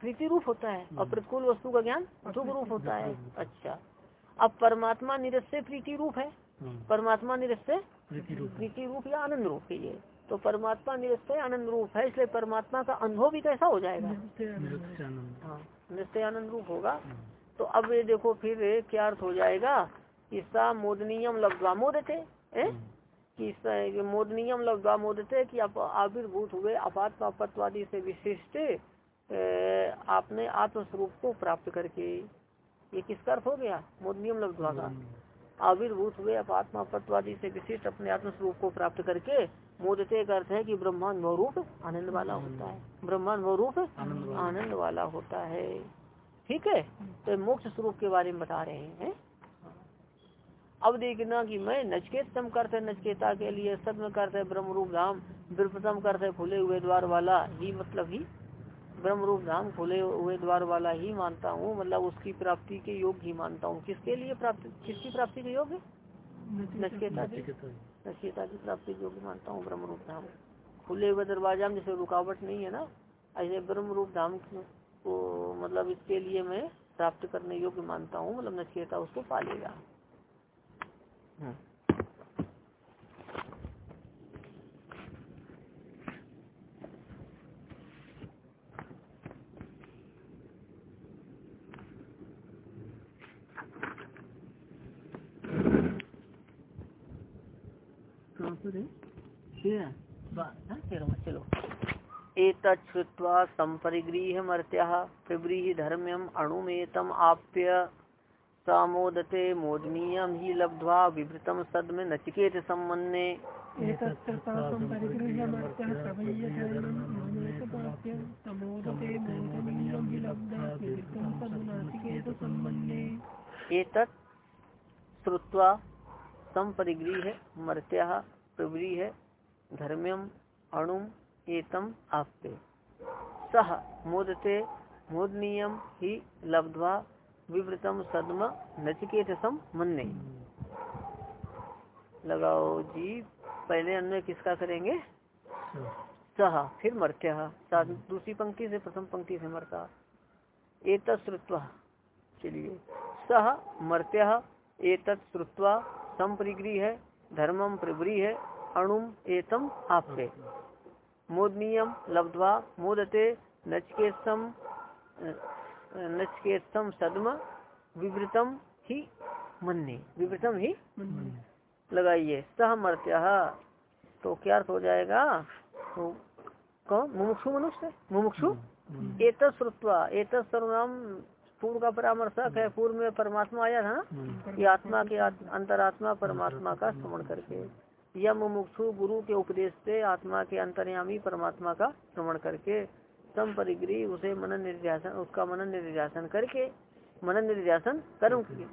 प्रीति रूप होता है और प्रतिकूल वस्तु का ज्ञान दुख रूप होता है। अच्छा। अब परमात्मा निरस्य प्रीति रूप है। हम्म, परमात्मा निरस्य प्रीति रूप या आनंद रूप है ये। तो परमात्मा निरस्य आनंद रूप है इसलिए परमात्मा का अनुभव भी कैसा हो जाएगा? निरस्य आनंद। हाँ रूप होगा। हम्म, तो अब ये देखो फिर क्या अर्थ हो जाएगा? कि सा मोदनीयम मोदते हम्म, कि स- मोदनीयम लब्धवा मोदते कि आप आविर्भूत हुए अपात्मापत्वादी से विशिष्ट आपने आत्मस्वरूप को प्राप्त करके ये किसका अर्थ हो गया? मोदनीयम लब्धवा का आविर्भूत हुए अपात्मापत्वादी से विशिष्ट अपने आत्मस्वरूप को प्राप्त करके मोदते का अर्थ है कि ब्रह्मांड रूप आनंद वाला होता है। ब्रह्मांड रूप आनंद वाला। होता है। ठीक है? तो मोक्ष स्वरूप के बारे में बता रहे हैं। अब देखना कि मैं नचकेत तम करते नचकेता के लिए सत्म करते ब्रह्म रूप धाम विप्रतम करते खुले हुए द्वार वाला ही मतलब ही ब्रह्म रूप धाम खुले हुए द्वार वाला ही मानता हूँ मतलब उसकी प्राप्ति के योग ही मानता हूँ। किसके लिए प्राप्ति किसकी प्राप्ति के योग नचकेता की नचिकेता की प्राप्ति के योग मानता हूँ ब्रह्म रूप धाम। खुले हुए दरवाज़ा में जैसे रुकावट नहीं है ना ऐसे ब्रह्म रूप धाम को मतलब इसके लिए मैं प्राप्त करने योग्य मानता हूँ मतलब नचकेता उसको पालेगा हम्म। कहाँ पर है तेरह बा- हाँ, तेरहवां, चलो एतच्छ्रुत्वा संपरिगृह मर्त्य प्रव्रीहि धर्म्यम अणुमेतम आप्य सामोदते मोदनीयम ही लब्ध्वा विवृतम सद्म नचिकेत सम्मन्ने एतत्कृतासं परिगृह्य मर्त्यः प्रभय्यशरणं मामेकपाप्य तमोदते मोदनीयं लब्धा विविक्तं सदनाचिकेतसम्मन्ये एतत् श्रुत्वा संपरिगृह मर्त्य प्रव्रीह धर्म्यम अणुम एतम आप्ते। सह मोदते मोदनीयम ही लब्ध्वा विवृतम सद्म नचिकेतसम मन्ने लगाओ जी, पहले अन्वय किसका करेंगे? सह फिर मर्त्य दूसरी पंक्ति से प्रथम पंक्ति से मरता। एक श्रुत्वा, चलिए। सह मर्त्य एक श्रुत्वा संपरिगृह धर्मम प्रगृह अणुम एतम आपे मोदनीयम लब्ध्वा मोदते नचकेतम नचकेतम सद्म विवृतम ही मन्ने विवृतम ही लगाइए सह मर्त्य। तो क्या अर्थ हो जाएगा? तो कौन? मुमुक्षु मनुष्य? मुमुक्षु? एक श्रुत्वा एक सर्वनाम पूर्व का परामर्शक है पूर्व में परमात्मा आया था ना? ये आत्मा के अंतरात्मा परमात्मा का श्रवण करके। या मुमुक्षु गुरु के उपदेश से आत्मा के अंतर्यामी परमात्मा का श्रवण करके सम परिग्रह उसे मनन निर्ध्यासन उसका मनन निर्ध्यासन करके मनन निर्ध्यासन कर्म किए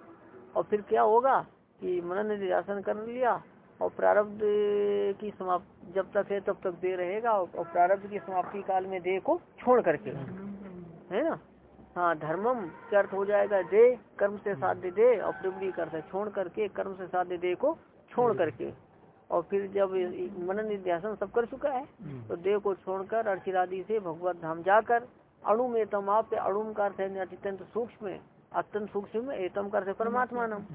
और फिर क्या होगा कि मनन निर्ध्यासन कर लिया और प्रारब्ध की समाप्त जब तक है तब तक दे रहेगा और प्रारब्ध की समाप्ति काल में दे को छोड़ करके। है ना? हाँ धर्मम का अर्थ हो जाएगा दे कर्म से साध्य दे और प्रवृत्ति करते छोड़ करके कर्म से साध्य दे को छोड़ करके। और फिर जब मनन निध्यासन सब कर चुका है तो देह को छोड़कर अर्चिरादि से भगवत धाम जाकर अणु में तमाप अणुम का अर्थ है अत्यंत सूक्ष्म अत्यंत सूक्ष्म एतम का अर्थ है परमात्मा नाम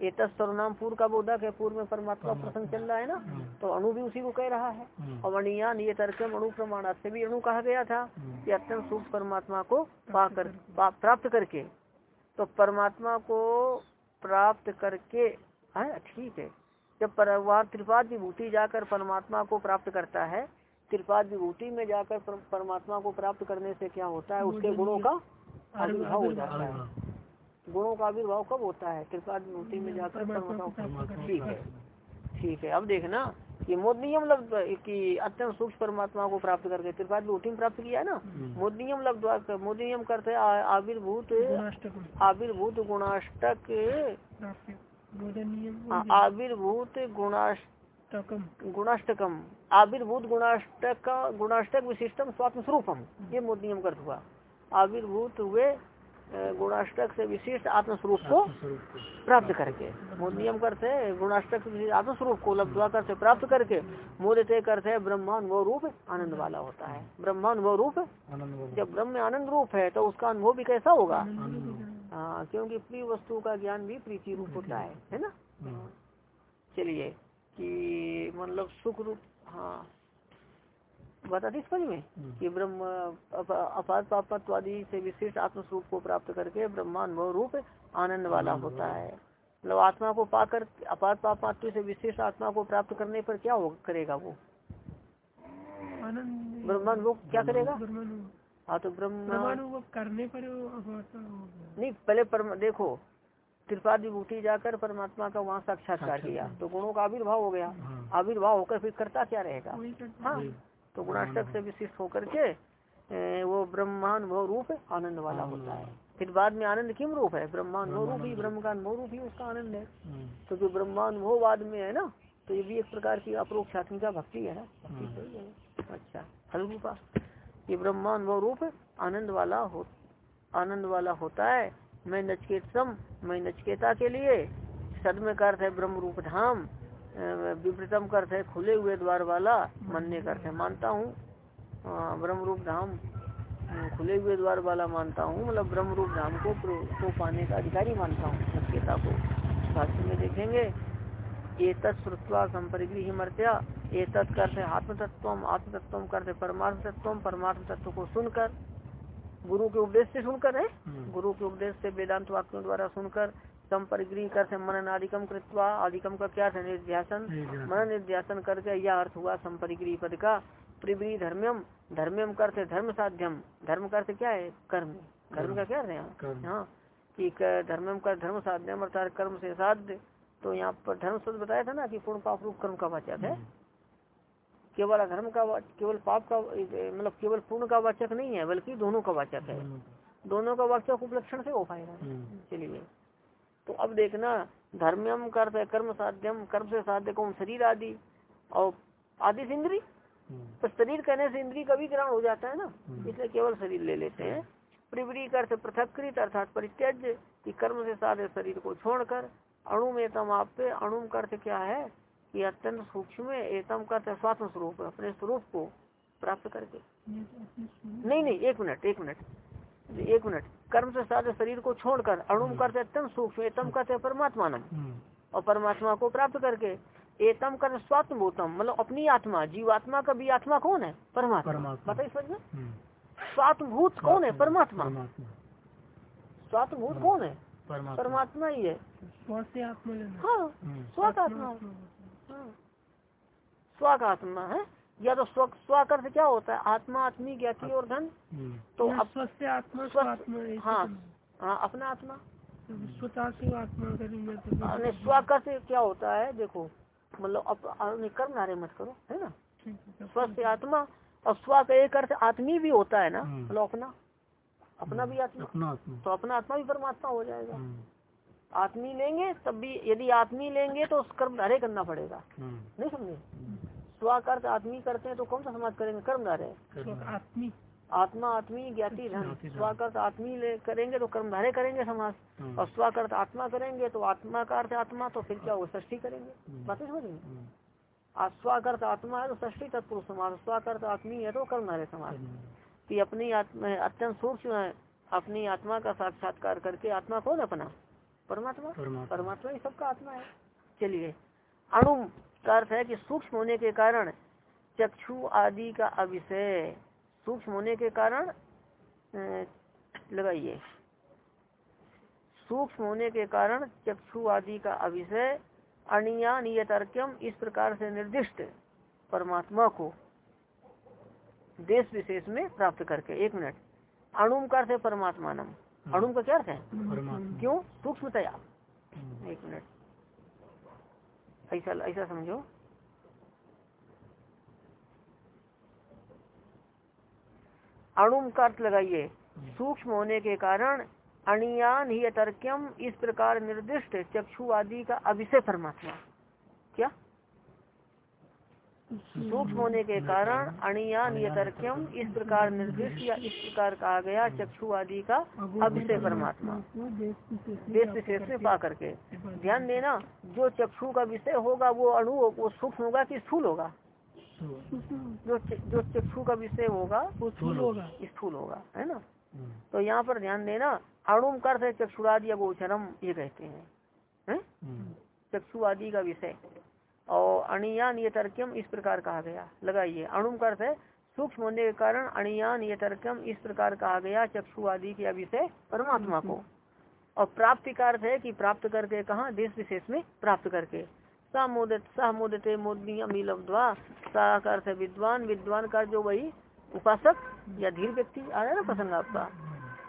एत सर्वनाम पूर्व का बोधक है पूर्व में परमात्मा प्रसंग चल रहा है ना? तो अणु भी उसी को कह रहा है। और अणियान ये तर्कम अणु प्रमाण से भी अणु कहा गया था कि अत्यंत सूक्ष्म परमात्मा को पाकर प्राप्त करके। तो परमात्मा को प्राप्त करके है ठीक है। जब पर वहाँ त्रिपाद विभूति जाकर परमात्मा को प्राप्त करता है त्रिपाद विभूति में जाकर परमात्मा को प्राप्त करने से क्या होता है? उसके गुणों का आविर्भाव हो जाता है। गुणों का आविर्भाव कब होता है? त्रिपाद विभूति में जाकर परमात्मा ठीक है ठीक है अब देखना कि मोदनियम लब्ध कि अत्यंत सूक्ष्म परमात्मा को प्राप्त करके त्रिपाद विभूति में प्राप्त किया है ना? मोदनियम लब्ध मोदनियम करते आविर्भूत आविर्भूत गुणाष्टक। आविर्भूत गुणाष्ट तकम गुणाष्टकम। आविर्भूत गुणाष्टक गुणाष्टक विशिष्टम स्वात्म स्वरूपम ये मूल नियम कर हुआ आविर्भूत हुए गुणाष्टक से विशिष्ट आत्मस्वरूप को प्राप्त करके। मूल नियम करते हैं गुणाष्टक से आत्मस्वरूप को लब्धवा करते प्राप्त करके। मूल तय करते हैं ब्रह्मानुभव रूप आनंद वाला होता है। ब्रह्मानुभव रूप। जब ब्रह्म आनंद रूप है तो उसका अनुभव भी कैसा होगा? हाँ क्योंकि प्रिय वस्तु का ज्ञान भी प्रीति रूप होता है है ना? हम्म। चलिए कि मतलब सुख रूप हाँ। बता दी समझ में? हम्म। कि ब्रह्म अप- अपार पापत्वादि से विशिष्ट आत्मस्वरूप को प्राप्त करके ब्रह्मानुभव रूप आनंद वाला होता है। मतलब आत्मा को पाकर अपार पापात्व से विशिष्ट आत्मा को प्राप्त करने पर क्या हो करेगा वो? आनंद। ब्रह्मानुभव क्या करेगा? हाँ तो ब्रह्म ब्रह्मानुभव करने पर हो नहीं पहले परम देखो त्रिपाद विभूति जाकर परमात्मा का वहाँ साक्षात्कार। किया तो गुणों का आविर्भाव हो गया। हाँ। आविर्भाव होकर फिर करता क्या रहेगा? हाँ तो गुणाष्टक से विशिष्ट होकर के वो ब्रह्मानुभव रूप आनंद वाला होता है। फिर बाद में आनंद किम रूप है? ब्रह्मानुभव रूप ही ब्रह्म का अनुभव रूप ही उसका आनंद है। तो जो ब्रह्मानुभव बाद में है ना तो ये भी एक प्रकार की अप्रोक्षात्मिका भक्ति है ना? भक्ति। सही है अच्छा फल रूपा ये ब्रह्मानुभव रूप आनंद वाला हो, आनंद वाला होता है। मैं नचकेतम मैं नचकेता के लिए सदम का अर्थ है ब्रह्म रूप धाम विपरीतम का अर्थ है खुले हुए द्वार वाला मानने का अर्थ है, मानता हूँ। ब्रह्म रूप धाम खुले हुए द्वार वाला मानता हूँ मतलब ब्रह्म रूप धाम को को पाने का अधिकारी मानता हूँ, नचकेता को। भाष्य में देखेंगे, एतत् श्रुत्वा संपरिग्रही मर्त्या एतत् करते आत्मतत्व आत्मतत्व करते परमार्थ तत्व परमार्थ तत्व को सुनकर गुरु के उपदेश से सुनकर है? हम्म। गुरु के उपदेश से वेदांत वाक्यों द्वारा सुनकर संपरिग्रही करते मनन आदिकम कृत्वा आदिकम का क्या है निर्ध्यासन। मनन निर्ध्यासन करके यह अर्थ हुआ संपरिग्रही पद का प्रिवरी धर्म्यम धर्म्यम करते धर्म साध्यम। धर्म करते क्या है? कर्म। कर्म का क्या है? यहाँ? कि क- धर्मम का धर्म साध्यम अर्थात कर्म से साध्य। तो यहाँ पर धर्म शब्द बताया था ना कि पूर्ण पाप रूप कर्म का वाचक है। केवल अधर्म का केवल पाप का मतलब केवल पूर्ण का वाचक नहीं है बल्कि दोनों का वाचक है। दोनों का वाचक उपलक्षण से हो पाएगा। हम्म। चलिए। तो अब देखना धर्म्यम कर्त कर्म साध्यम कर्म से साध्य कौन शरीर आदि और आदि से इंद्री? हम्म। तो शरीर कहने से इंद्री का भी ग्रहण हो जाता है ना। हम्म। इसलिए केवल शरीर ले लेते हैं। प्रिवरी अर्थ पृथककृत अर्थात परित्यज्य कि कर्म से साधे शरीर को छोड़कर अणु में तम आप पे अणु का अर्थ क्या है? कि अत्यंत सूक्ष्म में एतम का स्वात्म स्वरूप अपने स्वरूप को प्राप्त करके। नहीं नहीं एक मिनट एक मिनट। एक मिनट। कर्म से साधे शरीर को छोड़कर अणुम करते अत्यंत सूक्ष्म एतम करते परमात्मानम। हम्म। और परमात्मा को प्राप्त करके एतम कर स्वात्म भूतम मतलब अपनी आत्मा जीवात्मा का भी आत्मा कौन है? परमात्मा। परमात्मा। बताइए समझ में? हम्म। स्वात्मभूत कौन है? परमात्मा। परमात्मा। स्वात्मभूत कौन है? परमात्मा। परमात्मा ही है। स्व से आत्मा लेना हाँ हम्म। स्व का आत्मा हाँ। स्व का आत्मा है। या तो स्व स्व अर्थ क्या होता है? आत्मा आत्मी ज्ञाति और धन। हम्म। तो तो अब स्व आत्मा स्व- हाँ। हाँ अपना आत्मा। तो से आत्मा करेंगे तो क्या होता है? देखो मतलब अब कर्म नारे मत करो है ना? ठीक है, स्व से आत्मा और स्व का एक अर्थ आत्मी भी होता है ना? हम्म। मतलब अपना। अपना भी आत्मा। तो अपना आत्मा भी परमात्मा हो जाएगा। हम्म। आत्मी लेंगे तब भी यदि आत्मी लेंगे तो उस कर्म धारे करना पड़ेगा। हम्म। नहीं समझे? स्वाकर्त आत्मी करते हैं तो कौन सा समाज करेंगे? कर्म धारे। आत्मी। आत्मा आत्मी ज्ञाति धन। स्वाकर्त आत्मी ले करेंगे तो कर्म धारे करेंगे समाज। हम्म। और स्वाकर्त आत्मा करेंगे तो आत्मा का अर्थ आत्मा तो फिर क्या होगा षष्ठी करेंगे? हम्म। बातें समझ में हम्म। स्वाकर्त आत्मा है तो षष्ठी तत्पुरुष समाज स्वाकर्त आत्मी है तो कर्म धारे समाज। कि अपनी आत्मा अत्यंत सूक्ष्म है अपनी आत्मा का साक्षात्कार करके आत्मा कौन अपना? परमात्मा? परमात्मा। परमात्मा ही सबका आत्मा है। चलिए अणु का अर्थ है कि सूक्ष्म होने के कारण चक्षु आदि का अविषय सूक्ष्म होने के कारण लगाइए। सूक्ष्म होने के कारण चक्षु आदि का अविषय अनिया नियतर्क्यम इस प्रकार से निर्दिष्ट परमात्मा को देश विशेष में प्राप्त करके। एक मिनट। अणुम का अर्थ है परमात्मानम। अणुम का क्या अर्थ है? क्यों? सूक्ष्मतया। हम्म। एक मिनट। ऐसा ऐसा समझो। अणुम का अर्थ लगाइए। सूक्ष्म होने के कारण अणियान ही तर्क्यम इस प्रकार निर्दिष्ट चक्षु आदि का अभिषेक परमात्मा। क्या? सूक्ष्म होने के कारण अणियान यतर्क्यम इस प्रकार निर्दिष्ट या इस प्रकार कहा गया चक्षु आदि का अभिषय परमात्मा। देश विशेष में पा करके। ध्यान देना जो चक्षु का विषय होगा वो अणु वो सूक्ष्म होगा कि स्थूल होगा? जो जो चक्षु का विषय होगा वो स्थूल होगा। स्थूल होगा है ना? तो यहाँ पर ध्यान देना अणुम कर चक्षुरादि या गोचरम ये कहते हैं। हैं? चक्षु आदि का विषय। और अणियान ये तर्कम इस प्रकार कहा गया। लगाइए। अणुम का अर्थ है सूक्ष्म होने के कारण अणियान ये तर्कम इस प्रकार कहा गया चक्षु आदि के विषय परमात्मा को। और प्राप्ति का अर्थ है कि प्राप्त करके कहा? देश विशेष में प्राप्त करके। सामोदत सामोदते मोदनियम लब्धवा सा का अर्थ है विद्वान। विद्वान का जो वही उपासक या धीर व्यक्ति, आ रहा है ना प्रसंग आपका?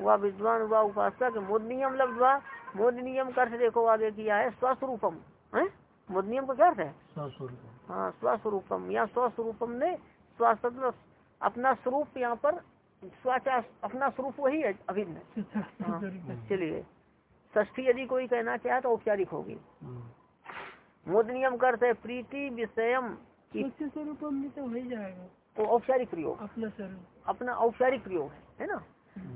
वह विद्वान, हुआ उपासक, मोदनियम लब्धवा। मोदनियम का अर्थ देखो आगे किया है, स्वस्वरूपम। है? मोदनियम का क्या अर्थ है? हाँ स्वस्वरूपम। या स्वस्वरूपम ने स्वतंत्र अपना स्वरूप यहाँ पर स्वाचा अपना स्वरूप वही है अभिन्न। हाँ, चलिए। ष्ठी यदि कोई कहना चाहे तो औपचारिक होगी। मोदनियम का अर्थ है प्रीति विषयम स्वरूप तो हो जाएगा। औपचारिक प्रयोग। अपना स्वरूप। अपना औपचारिक प्रयोग है है ना?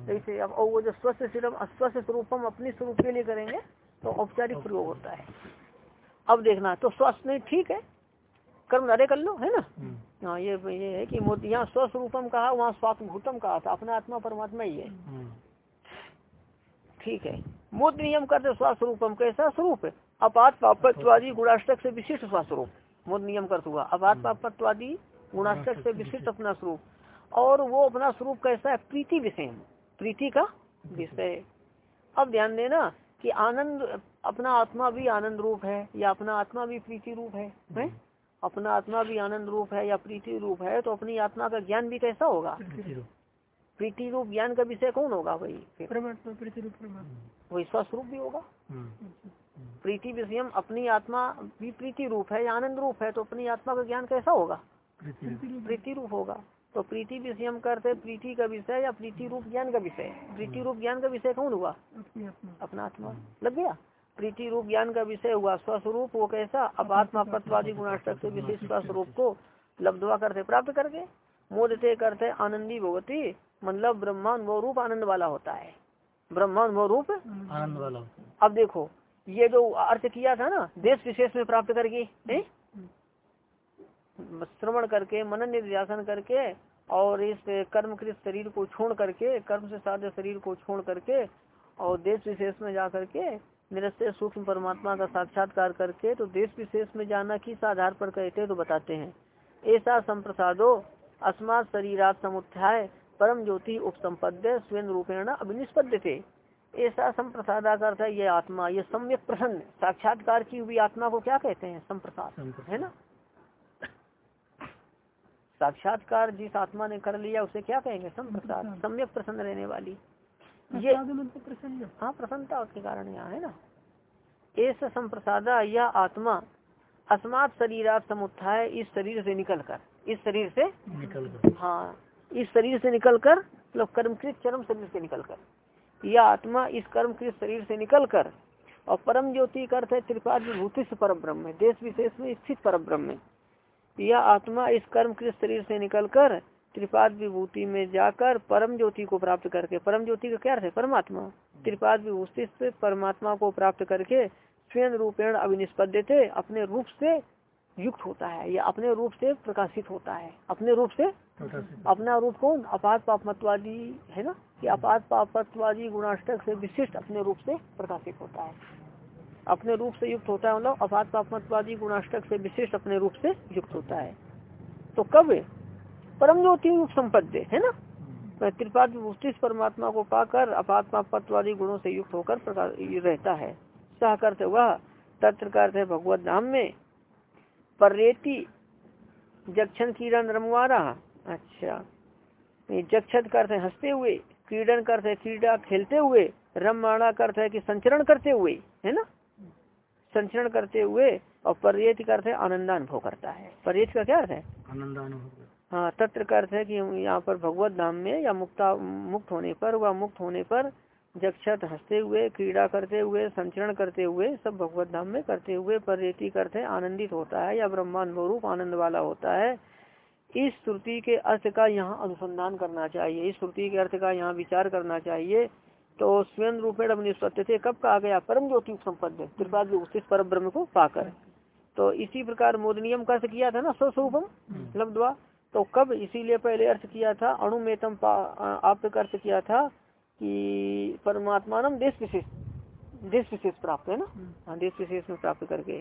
जैसे अब वो जो स्वस्थ स्वरूप अस्वस्थ स्वरूपम अपने स्वरूप के लिए करेंगे तो औपचारिक प्रयोग होता है। अब देखना तो स्वस्थ नहीं ठीक है। कर्म अरे कर लो है ना? हाँ ये ये है कि मोदी यहाँ स्वस्वरूपम कहा वहाँ स्वात्मभूतम कहा था अपना आत्मा परमात्मा ही है। ठीक है। मोद नियम करते स्वस्वरूपम कैसा? स्वरूप। अपात पापत्वादी गुणाष्टक से विशिष्ट स्वस्वरूप मोद नियम करते हुआ अपात पापत्वादी गुणाष्टक से विशिष्ट अपना स्वरूप। और वो अपना स्वरूप कैसा है? प्रीति विषय। प्रीति का विषय। अब ध्यान देना कि आनंद अपना आत्मा भी आनंद रूप है या अपना आत्मा भी प्रीति रूप है, है? अपना आत्मा भी आनंद रूप है या प्रीति रूप है तो अपनी आत्मा का ज्ञान भी कैसा होगा? प्रीति रूप। ज्ञान का विषय कौन होगा भाई? परमात्मा वही स्वस्वरूप भी होगा? प्रीति विषय अपनी आत्मा भी प्रीति रूप है या आनंद रूप है तो अपनी आत्मा का ज्ञान कैसा होगा? प्रीति रूप। होगा। तो प्रीति विषय करते प्रीति का विषय या प्रीति रूप ज्ञान का विषय? प्रीति रूप ज्ञान का विषय कौन हुआ? अपना आत्मा। लग गया? प्रीति रूप ज्ञान का विषय हुआ स्वस्वरूप वो कैसा? अब आत्मा पत्वादी गुणाष्टक से विशिष्ट स्वस्वरूप को लब्धवा करते प्राप्त करके मोदते करते आनंदी भगवती मतलब ब्रह्मानुभव रूप आनंद वाला होता है। ब्रह्मानुभव रूप आनंद वाला अब देखो ये जो अर्थ किया था ना देश विशेष में प्राप्त करके श्रवण करके मनन निर्यासन करके और इस कर्मकृत शरीर को छोड़ करके कर्म से साध्य शरीर को छोड़ करके और देश विशेष में जा करके निरस्ते सूक्ष्म परमात्मा का साक्षात्कार करके तो देश विशेष में जाना किस आधार पर कहते तो बताते हैं। ऐसा संप्रसादो अस्मात शरीरात समुत्थाय परम ज्योति उपसंपद्य स्वयं रूपेण अभिनिष्पद्य थे ऐसा संप्रसादा करता है ये आत्मा ये सम्यक प्रसन्न साक्षात्कार की हुई आत्मा को क्या कहते हैं? संप्रसाद है ना? साक्षात्कार जिस आत्मा ने कर लिया उसे क्या कहेंगे? संप्रसाद। सम्यक प्रसन्न रहने वाली। ये प्रसन्न हाँ प्रसन्नता के कारण यहाँ है ना। ऐसा संप्रसादा यह आत्मा अस्मात शरीरात समुत्थाय इस शरीर से निकलकर इस शरीर से निकल कर हाँ इस शरीर से निकलकर मतलब कर्मकृत चरम शरीर से निकलकर। यह आत्मा इस कर्मकृत शरीर से निकलकर और परम ज्योति का अर्थ है त्रिपाद विभूति से पर ब्रह्म देश विशेष में स्थित पर ब्रह्म यह आत्मा इस कर्मकृत शरीर से निकलकर त्रिपाद विभूति में जाकर परम ज्योति को प्राप्त करके परम ज्योति का क्या अर्थ है? परमात्मा। त्रिपाद विभूति से परमात्मा को प्राप्त करके स्वयं रूपेण अभिनिष्पद्य थे अपने रूप से युक्त होता है या अपने रूप से प्रकाशित होता है। अपने रूप से अपना रूप कौन? अपात पापमत्वादी है ना? कि अपात पापत्वादी गुणाष्टक से विशिष्ट अपने रूप से प्रकाशित होता है। अपने रूप से युक्त होता है मतलब अपात पापमत्वादी गुणाष्टक से विशिष्ट अपने रूप से युक्त होता है। तो कब परम ज्योति संपद्य है ना? त्रिपाद विभूति परमात्मा को पाकर अपात्मा पापत्वादी गुणों से युक्त होकर रहता है। सह करते हुआ तत्र करते भगवत धाम में। पर्रेती जक्षण किरण रमवारा। अच्छा। जक्षत करते हँसते हुए, क्रीडन करते क्रीडा खेलते हुए, रममाणा करते है कि संचरण करते हुए, है ना? संचरण करते हुए और पर्यत करते आनंदानुभव करता है। पर्यत का क्या अर्थ है? आनंद अनुभव हाँ तत्र का अर्थ है कि यहाँ पर भगवत धाम में या मुक्ता मुक्त होने पर व मुक्त होने पर जक्षत हँसते हुए क्रीड़ा करते हुए संचरण करते हुए सब भगवत धाम में करते हुए पर रेती करते आनंदित होता है या ब्रह्मांड रूप आनंद वाला होता है। इस श्रुति के अर्थ का यहाँ अनुसंधान करना चाहिए। इस श्रुति के अर्थ का यहाँ विचार करना चाहिए। तो स्वयं रूपेण अपनी सत्य थे कब कहा गया? परम ज्योति संपन्न त्रिपाद उस पर ब्रह्म को पाकर। तो इसी प्रकार मोदनियम का अर्थ किया था ना स्वस्वरूपम लब्धवा। तो कब इसीलिए पहले अर्थ किया था अणुमेतम आप अर्थ किया था कि परमात्मा नाम देश विशेष देश विशेष प्राप्त है ना? हाँ देश विशेष में प्राप्त करके।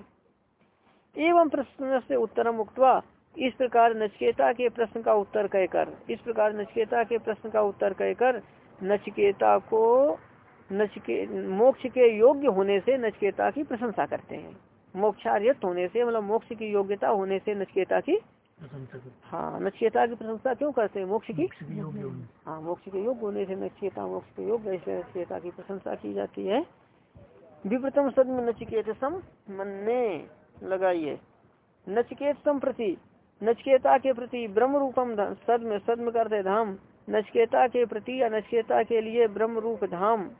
एवं प्रश्न से उत्तरम उक्तवा इस प्रकार नचकेता के प्रश्न का उत्तर कहकर इस प्रकार नचकेता के प्रश्न का उत्तर कहकर नचकेता को नचके मोक्ष के योग्य होने से नचकेता की प्रशंसा करते हैं। मोक्षार्यत होने से मतलब मोक्ष की योग्यता होने से नचकेता की हाँ। नचकेता की प्रशंसा क्यों करते हैं? मोक्ष की? हाँ मोक्ष के योग्य होने से नचकेता मोक्ष के ऐसे नचकेता की प्रशंसा की जाती है। विप्रतम सदम नचिकेत सम मन्ने लगाइए। नचकेत सम प्रति नचकेता के प्रति ब्रह्म रूपम सदम सदम करते धाम। नचकेता के प्रति या नचकेता के लिए ब्रह्म रूप धाम।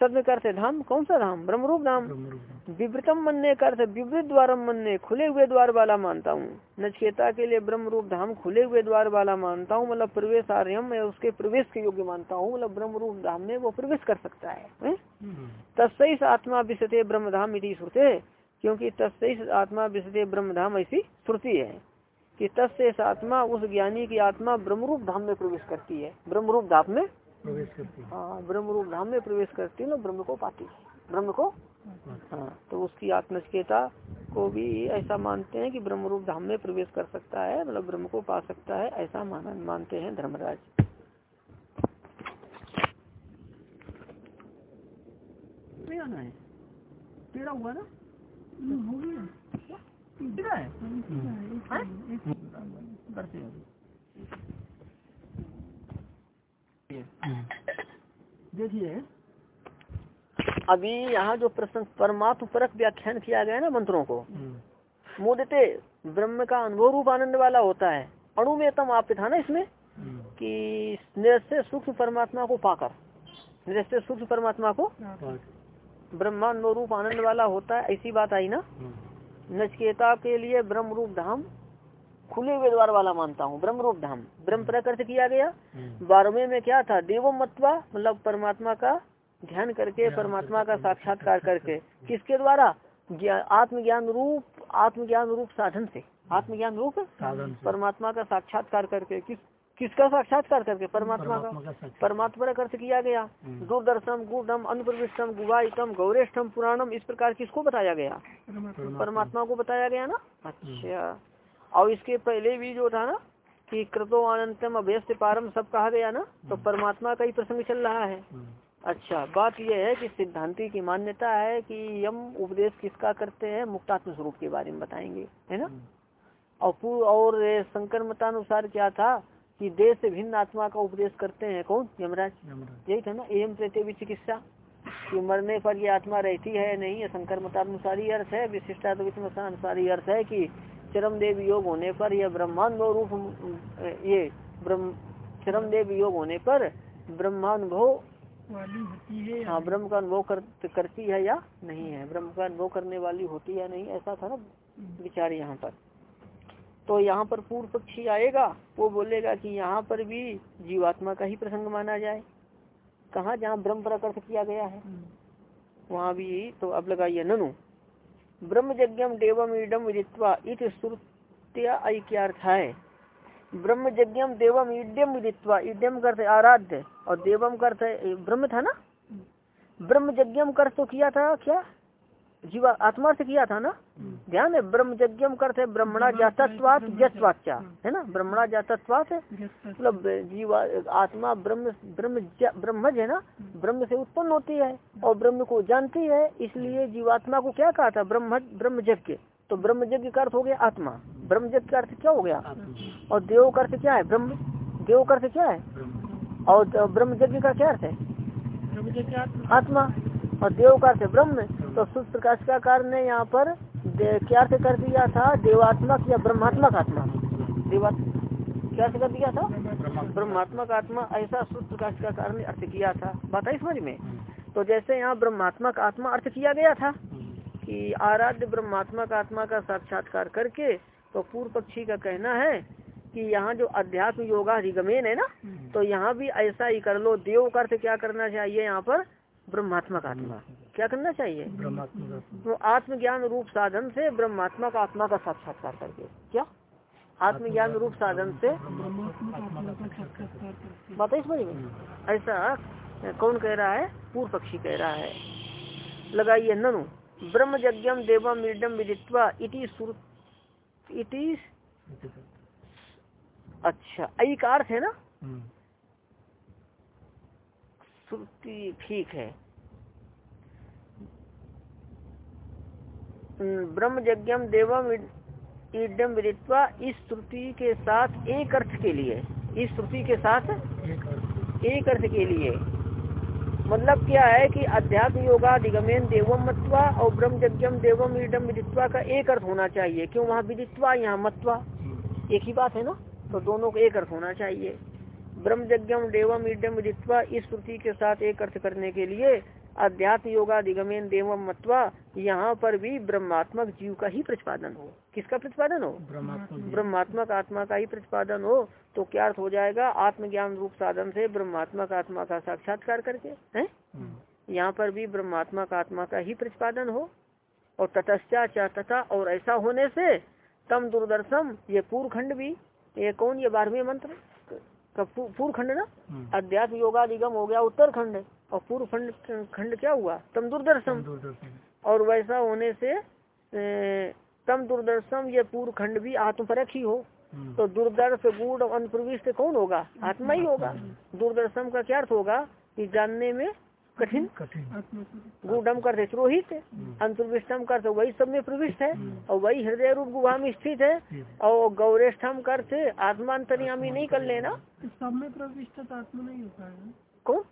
सदम करते धाम कौन सा धाम? ब्रह्मरूप धाम। विवृतम मनने कर विवृत द्वार मनने खुले हुए द्वार वाला मानता हूँ। नचकेता के लिए ब्रह्म रूप धाम खुले हुए द्वार वाला मानता हूँ मतलब प्रवेश आर्यम मैं उसके प्रवेश के योग्य मानता हूँ मतलब ब्रह्म रूप धाम में वो प्रवेश कर सकता है तस्स आत्मा विशते ब्रह्म धाम यदि श्रुते क्योंकि तस्स आत्मा विशते ब्रह्म धाम ऐसी श्रुति है कि तस्स आत्मा उस ज्ञानी की आत्मा ब्रह्म रूप धाम में प्रवेश करती है ब्रह्म रूप धाम में प्रवेश करती है हाँ ब्रह्म रूप धाम में प्रवेश करती है ना ब्रह्म को पाती है ब्रह्म को हाँ तो उसकी आत्मचेता को भी ऐसा मानते हैं कि ब्रह्म रूप धाम में प्रवेश कर सकता है मतलब ब्रह्म को पा सकता है ऐसा मान मानते हैं धर्मराज आना है तेरा हुआ ना हो गया तेरा है करते हैं देखिए अभी यहाँ जो प्रश्न परमात्म परक व्याख्यान किया गया ना मंत्रों को मोदते ब्रह्म का अनुभव रूप आनंद वाला होता है। अणु में तम आप था ना इसमें? कि निरस्य सूक्ष्म परमात्मा को पाकर निरस्य सूक्ष्म परमात्मा को ब्रह्मांड रूप आनंद वाला होता है ऐसी बात आई ना? नचकेता के लिए ब्रह्म रूप धाम खुले हुए द्वार वाला मानता हूँ ब्रह्म रूप धाम। ब्रह्म प्रकृत किया गया। बारहवें में क्या था? देवो मत्वा मतलब परमात्मा का ध्यान करके परमात्मा का साक्षात्कार करके। किसके द्वारा? आत्मज्ञान रूप आत्मज्ञान रूप साधन से। आत्मज्ञान रूप परमात्मा का साक्षात्कार करके। किस किसका साक्षात्कार करके? परमात्मा का। परमात्मा का अर्थ किया गया। दूरदर्शनम गुडम अनुप्रविष्टम गुवाइतम गौरेष्ठम पुराणम इस प्रकार किसको बताया गया? परमात्मा। को बताया गया ना? अच्छा। और इसके पहले भी जो था ना कि कृतो अनंतम अभ्यस्त पारम सब कहा गया ना तो परमात्मा का ही प्रसंग चल रहा है। अच्छा बात यह है कि सिद्धांति की मान्यता है कि यम उपदेश किसका करते हैं मुक्तात्म स्वरूप के बारे में बताएँगे है ना? और पूर्व और शंकर मतानुसार क्या था कि देश से भिन्न आत्मा का उपदेश करते हैं कौन? यमराज। यही था ना एम प्रत्ये भी चिकित्सा। कि मरने पर ये आत्मा रहती है नहीं है शंकर मतानुसारी अर्थ है विशिष्टाद्वित अनुसारी अर्थ है कि चरम देव योग होने पर यह ब्रह्मांड रूप ये ब्रह्म चरम देव योग होने पर ब्रह्मानुभव हाँ ब्रह्म का अनुभव कर, करती है या नहीं है? ब्रह्म का अनुभव करने वाली होती है नहीं? ऐसा था ना विचार यहाँ पर। तो यहाँ पर पूर्व पक्षी आएगा वो बोलेगा कि यहाँ पर भी जीवात्मा का ही प्रसंग माना जाए। कहा? जहाँ ब्रह्म प्रकृत किया गया है। वहाँ भी तो अब लगाइए ननु। ब्रह्म यज्ञम देवम ईडम विदित्वा इत श्रुत्या ऐक्यार्थ है ब्रह्म यज्ञम देवम ईड्यम विदित्वा ईड्यम करते आराध्य, और देवम करते, ब्रह्म था ना? ब्रह्म यज्ञम कर तो किया था, क्या? जीवा आत्मा से किया था ना? ध्यान है ब्रह्म यज्ञम करते ब्रह्मणा जातत्वात जत्वाचा है। ना? ब्रह्मणा जातत्वात मतलब जीवा आत्मा ब्रह्म ब्रह्म ब्रह्मज है ना? ब्रह्म से उत्पन्न होती है और ब्रह्म को जानती है इसलिए जीवात्मा को क्या कहा था? ब्रह्म ब्रह्म यज्ञ तो ब्रह्म यज्ञ का अर्थ हो गया आत्मा। ब्रह्म यज्ञ का अर्थ क्या हो गया? और देव का अर्थ क्या है? ब्रह्म। देव का अर्थ क्या है? और ब्रह्म यज्ञ का क्या अर्थ है? आत्मा। और देव का अर्थ ब्रह्म। तो सूर्य प्रकाश का कारण ने यहाँ पर क्या अर्थ कर दिया था? देवात्मक या ब्रह्मात्मक आत्मा? देवा क्या अर्थ कर दिया था? ब्रह्मात्मक आत्मा, ऐसा सूर्य प्रकाश का कारण अर्थ किया था। बताइए समझ में। तो जैसे यहाँ ब्रह्मात्मक आत्मा अर्थ किया गया था कि आराध्य ब्रह्मात्मक आत्मा का साक्षात्कार करके तो पूर्व पक्षी का कहना है कि यहाँ जो अध्यात्म योगा योगाधिगमेन है ना तो यहाँ भी ऐसा ही कर लो। देव का अर्थ क्या करना चाहिए यहाँ पर? ब्रह्मात्मक आत्मा। क्या करना चाहिए? ब्रह्मात्मा तो आत्मज्ञान रूप साधन से ब्रह्मात्मा का आत्मा का साक्षात्कार करके। क्या? आत्मज्ञान रूप साधन से बताइए समझ में? ऐसा कौन कह रहा है? पूर्व पक्षी कह रहा है। लगाइए ननु। ब्रह्म यज्ञम देवम ईडम विदित्वा इति इति अच्छा का अर्थ है ना? हम्म, श्रुति ठीक है। ब्रह्म यज्ञम देवम ईडम विदित्वा इस श्रुति के साथ एक अर्थ के लिए, इस श्रुति के साथ एक अर्थ के लिए। मतलब क्या है कि अध्यात्म योगा दिगमेन देवम मत्वा और ब्रह्म यज्ञम देवम ईडम विदित्वा का एक अर्थ होना चाहिए। क्यों? वहाँ विदित्वा, यहाँ मत्वा। एक ही बात है ना? तो दोनों का एक अर्थ होना चाहिए। ब्रह्म यज्ञम देवम इडम विदित्वा इस श्रुति के साथ एक अर्थ करने के लिए अध्यात्म योगा दिगमेन देवम मत्वा यहाँ पर भी ब्रह्मात्मक जीव का ही प्रतिपादन हो। किसका प्रतिपादन हो? ब्रह्मात्मक आत्मा का ही प्रतिपादन हो तो क्या अर्थ हो जाएगा? आत्मज्ञान रूप साधन से ब्रह्मात्मक आत्मा का साक्षात्कार करके है? हम्म, यहाँ पर भी ब्रह्मात्मक आत्मा का ही प्रतिपादन हो। और ततश्चा च तथा और ऐसा होने से तम दूरदर्शम ये पूर्व खंड भी ये कौन ये बारहवें मंत्र? पूर्व खंड ना? हम्म, अध्यात्म योगाधिगम हो गया उत्तर खंड और पूर्व खंड खंड क्या हुआ? तम दुर्दर्शन और वैसा होने से तम दुर्दर्शन ये पूर्व खंड भी आत्मपरक ही। हो हम्म, तो दुर्दर्श गुड़ अनुप्रविष्ट अनप्रविष्ट कौन होगा? आत्मा ही होगा। दूरदर्शन का क्या अर्थ होगा? कि जानने में कठिन। कठिन। गुडम कर रोहित हम्म, अंतर्विष्टम कर वही सब में प्रविष्ट है। हम्म, और वही हृदय रूप गुहा में स्थित है। और गौरेष्ठम कर से आत्मांतर्यामी नहीं कर लेना। सब में प्रविष्ट तो आत्मा नहीं होता है कौन?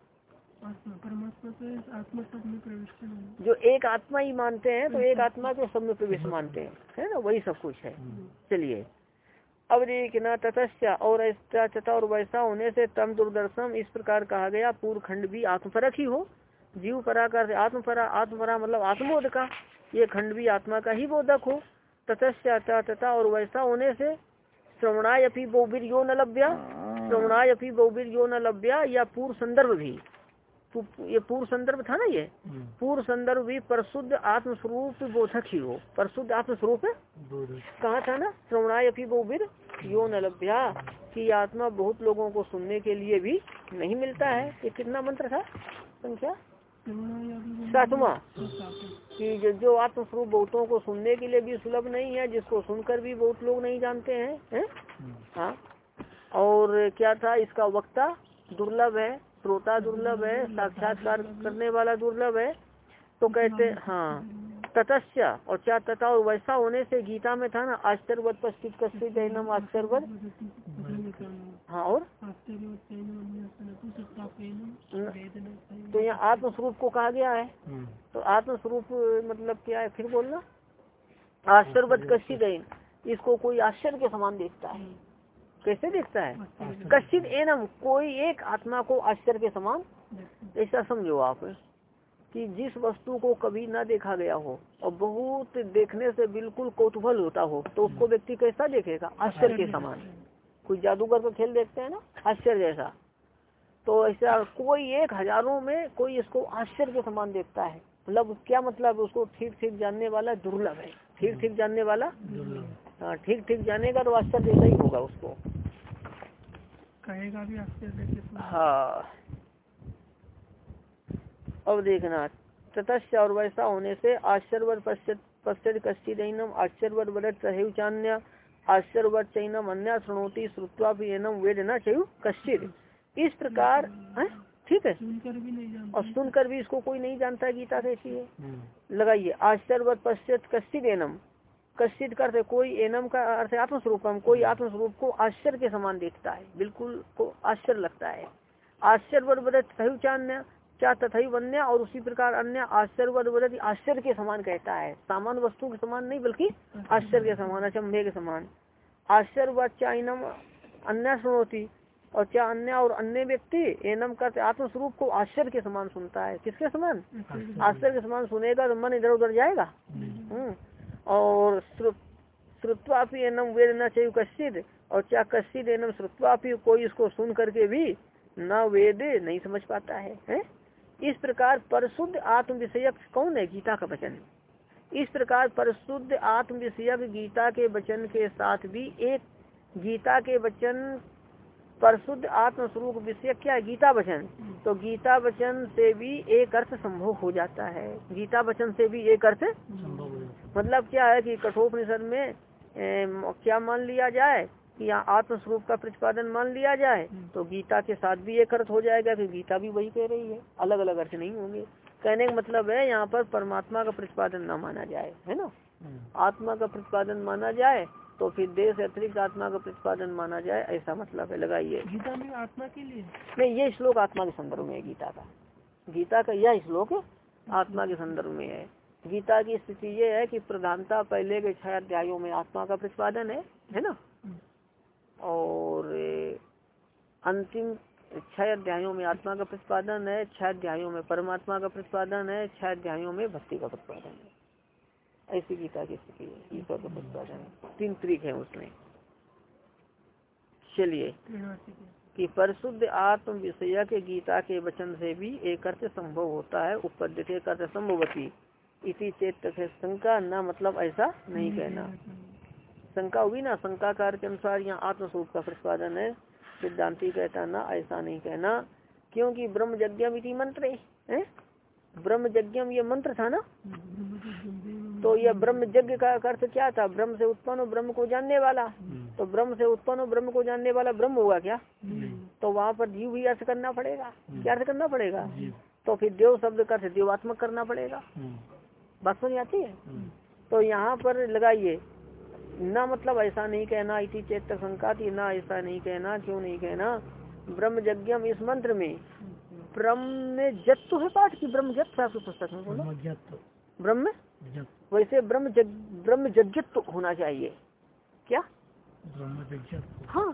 परमात्मा से आत्मा सब में प्रविष्ट जो एक आत्मा ही मानते हैं तो एक आत्मा को सब में प्रवेश मानते हैं। है ना? वही सब कुछ है। हम्म, चलिए। अब देखना ततस्या और ऐसा तथा और वैसा होने से तम दूरदर्शन इस प्रकार कहा गया पूर्व खंड भी आत्मपरक ही हो। जीव परा कर आत्मपरा आत्मपरा मतलब आत्मबोध का ये खंड भी आत्मा का ही बोधक हो। ततस्या च तथा और वैसा होने से श्रवणाय अपनी बहुबीर यो न लभ्या श्रवणाय अपनी बहुबीर यो न लभ्या या पूर्व संदर्भ भी। ये पूर्व संदर्भ था ना ये? हम्म, पूर्व संदर्भ भी परशुद्ध आत्मस्वरूप बोधक ही हो। परशुद्ध आत्मस्वरूप कहा था ना? श्रवणाय अपनी यो न लभ्या कि आत्मा बहुत लोगों को सुनने के लिए भी नहीं मिलता है। ये कितना मंत्र था संख्या? सातवा। कि जो, जो आत्मस्वरूप बहुतों को सुनने के लिए भी सुलभ नहीं है जिसको सुनकर भी बहुत लोग नहीं जानते हैं है? हम्म, हाँ। और क्या था? इसका वक्ता दुर्लभ है। श्रोता दुर्लभ है, साक्षात्कार करने वाला दुर्लभ है तो कहते हाँ ततस्या और क्या तथा और वैसा होने से गीता में था ना, आश्चर्यवत पश्चित कश्चित जैनम आश्चर्यवत। हाँ और? तो यहाँ आत्मस्वरूप को कहा गया है। तो आत्मस्वरूप मतलब क्या है, फिर बोलना? आश्चर्यवत कश्चित इसको कोई आश्चर्य के समान देखता है। कैसे देखता है? कश्चित एनम कोई एक आत्मा को आश्चर्य के समान ऐसा समझो आप कि जिस वस्तु को कभी ना देखा गया हो और बहुत देखने से बिल्कुल कौतूहल होता हो तो उसको व्यक्ति कैसा देखेगा? आश्चर्य के समान। कोई जादूगर का खेल देखते हैं ना? आश्चर्य जैसा। तो ऐसा कोई एक हज़ारों में कोई इसको आश्चर्य के समान देखता है। मतलब क्या मतलब? उसको ठीक ठीक जानने वाला दुर्लभ है। ठीक ठीक जानने वाला? हाँ ठीक ठीक जानेगा तो आश्चर्य जैसा ही होगा उसको। कहेगा भी आश्चर्य हाँ। अब देखना ततस्य और वैसा होने से आश्चर्य पश्चित पश्चित कश्चित ऐनम आश्चर्य वरत सहैव चान्य आश्चर्य चैनम अन्य श्रृणोति श्रुत्वा भी एनम वेद न चयु कश्चित इस प्रकार हैं? ठीक है। सुनकर भी नहीं और सुनकर भी इसको कोई नहीं जानता गीता कैसी है हम्म, लगाइए आश्चर्य पश्चित कश्चित एनम कश्चित करते कोई एनम का अर्थ आत्मस्वरूपम कोई आत्मस्वरूप को आश्चर्य के समान देखता है बिल्कुल को आश्चर्य लगता है। आश्चर्य तथु क्या तथई वन्य और उसी प्रकार अन्य आश्चर्य आश्चर्य के समान कहता है। सामान्य वस्तु के समान नहीं बल्कि आश्चर्य के समान अचंभे के समान। आश्चर्य चाइनम अन्य सुनोती और क्या अन्य और अन्य व्यक्ति एनम करते आत्मस्वरूप को आश्चर्य के समान सुनता है। किसके समान? आश्चर्य के समान। सुनेगा तो मन इधर उधर जाएगा हम्म। और श्रु- श्रुत्वापि एनम वेद न चाहिए कश्चित और क्या कश्चित एनम श्रुत्वापि कोई इसको सुन करके भी न वेद नहीं समझ पाता है, है? इस प्रकार परशुद्ध आत्म विषयक कौन है गीता का वचन? इस प्रकार परशुद्ध आत्म विषयक गीता के वचन के साथ भी एक गीता के वचन परशुद्ध आत्म स्वरूप विषय क्या है? गीता वचन। तो गीता वचन से भी एक अर्थ संभव हो जाता है। गीता वचन से भी एक अर्थ संभव मतलब क्या है कि कठोपनिषद में ए, क्या मान लिया जाए कि यहाँ आत्मस्वरूप का प्रतिपादन मान लिया जाए तो गीता के साथ भी एक अर्थ हो जाएगा कि गीता भी वही कह रही है। अलग अलग अर्थ नहीं होंगे। कहने का मतलब है यहाँ पर परमात्मा का प्रतिपादन न माना जाए है ना? हम्म। आत्मा का प्रतिपादन माना जाए तो फिर देश अतिरिक्त आत्मा का प्रतिपादन माना जाए ऐसा मतलब है। लगाइए। गीता में आत्मा के लिए? नहीं ये श्लोक आत्मा के संदर्भ में है गीता का। गीता का यह श्लोक आत्मा के संदर्भ में है। गीता की स्थिति ये है कि प्रधानता पहले के छह अध्यायों में आत्मा का प्रतिपादन है है ना? और अंतिम छह अध्यायों में आत्मा का प्रतिपादन है, छह अध्यायों में परमात्मा का प्रतिपादन है, छह अध्यायों में भक्ति का प्रतिपादन है। ऐसी गीता की स्थिति है, ईश्वर का प्रतिपादन तीन तरीक है उसमें। चलिए, कि परशुद्ध आत्म विषय के गीता के वचन से भी एक अर्थ संभव होता है उपद्य के अर्थ संभवती इसी चेत शंका न मतलब ऐसा नहीं कहना। शंका हुई ना शंका कार के अनुसार यहाँ आत्मस्वरूप का प्रतिपादन है। सिद्धांति कहता ना ऐसा नहीं कहना क्योंकि ब्रह्म यज्ञम इति मंत्र है? ब्रह्म यज्ञम ये मंत्र था ना? तो यह ब्रह्म यज्ञ का अर्थ क्या था? ब्रह्म से उत्पन्न और ब्रह्म को जानने वाला। तो ब्रह्म से उत्पन्न और ब्रह्म को जानने वाला ब्रह्म होगा क्या? तो वहाँ पर जीव भी अर्थ करना पड़ेगा। क्या अर्थ करना पड़ेगा? तो फिर देव शब्द का अर्थ देवात्मक करना पड़ेगा। हम्म। बात समझ आती है? तो यहाँ पर लगाइए। न मतलब ऐसा नहीं कहना इसी चेत शंका थी ना ऐसा नहीं कहना क्यों नहीं कहना? ब्रह्म यज्ञम इस मंत्र में। ब्रह्म जत्व है पाठ की ब्रह्म जत्व आपकी पुस्तक में बोलो। ब्रह्म? वैसे ब्रह्म जग ब्रह्म यज्ञत्व होना चाहिए। क्या। हाँ।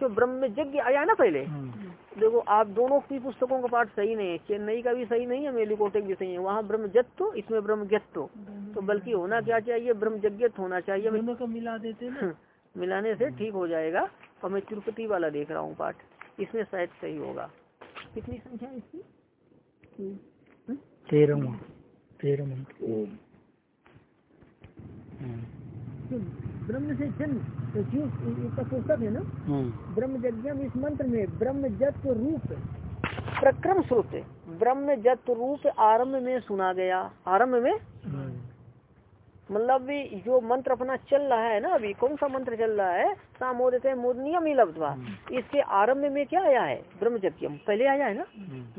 क्यों ब्रह्म यज्ञ आया ना पहले? हम्म। देखो आप दोनों की पुस्तकों का पाठ सही नहीं है। चेन्नई का भी सही नहीं है मेलिकोटे भी सही है। वहाँ ब्रह्म जत्व इसमें ब्रह्म जत्व तो बल्कि होना क्या चाहिए? ब्रह्म यज्ञत्व होना चाहिए। दोनों को मिला देते ना। मिलाने से ठीक हो जाएगा। और मैं तिरुपति वाला देख रहा हूँ पाठ। इसमें शायद सही होगा। कितनी संख्या है इसकी? तेरह हम्म। क्यों? ब्रह्म से जन्म तो इसका पुस्तक है ना? हम्म। ब्रह्म यज्ञम इस मंत्र में ब्रह्म जत्व रूप। प्रक्रम श्रुत ब्रह्म जत्व रूप आरंभ में सुना गया। आरंभ में? हम्म। मतलब भी जो मंत्र अपना चल रहा है ना अभी कौन सा मंत्र चल रहा है? सामोदित मोदनियम ही लब्धवा। इसके आरंभ में क्या आया है? ब्रह्म यज्ञम पहले आया है ना।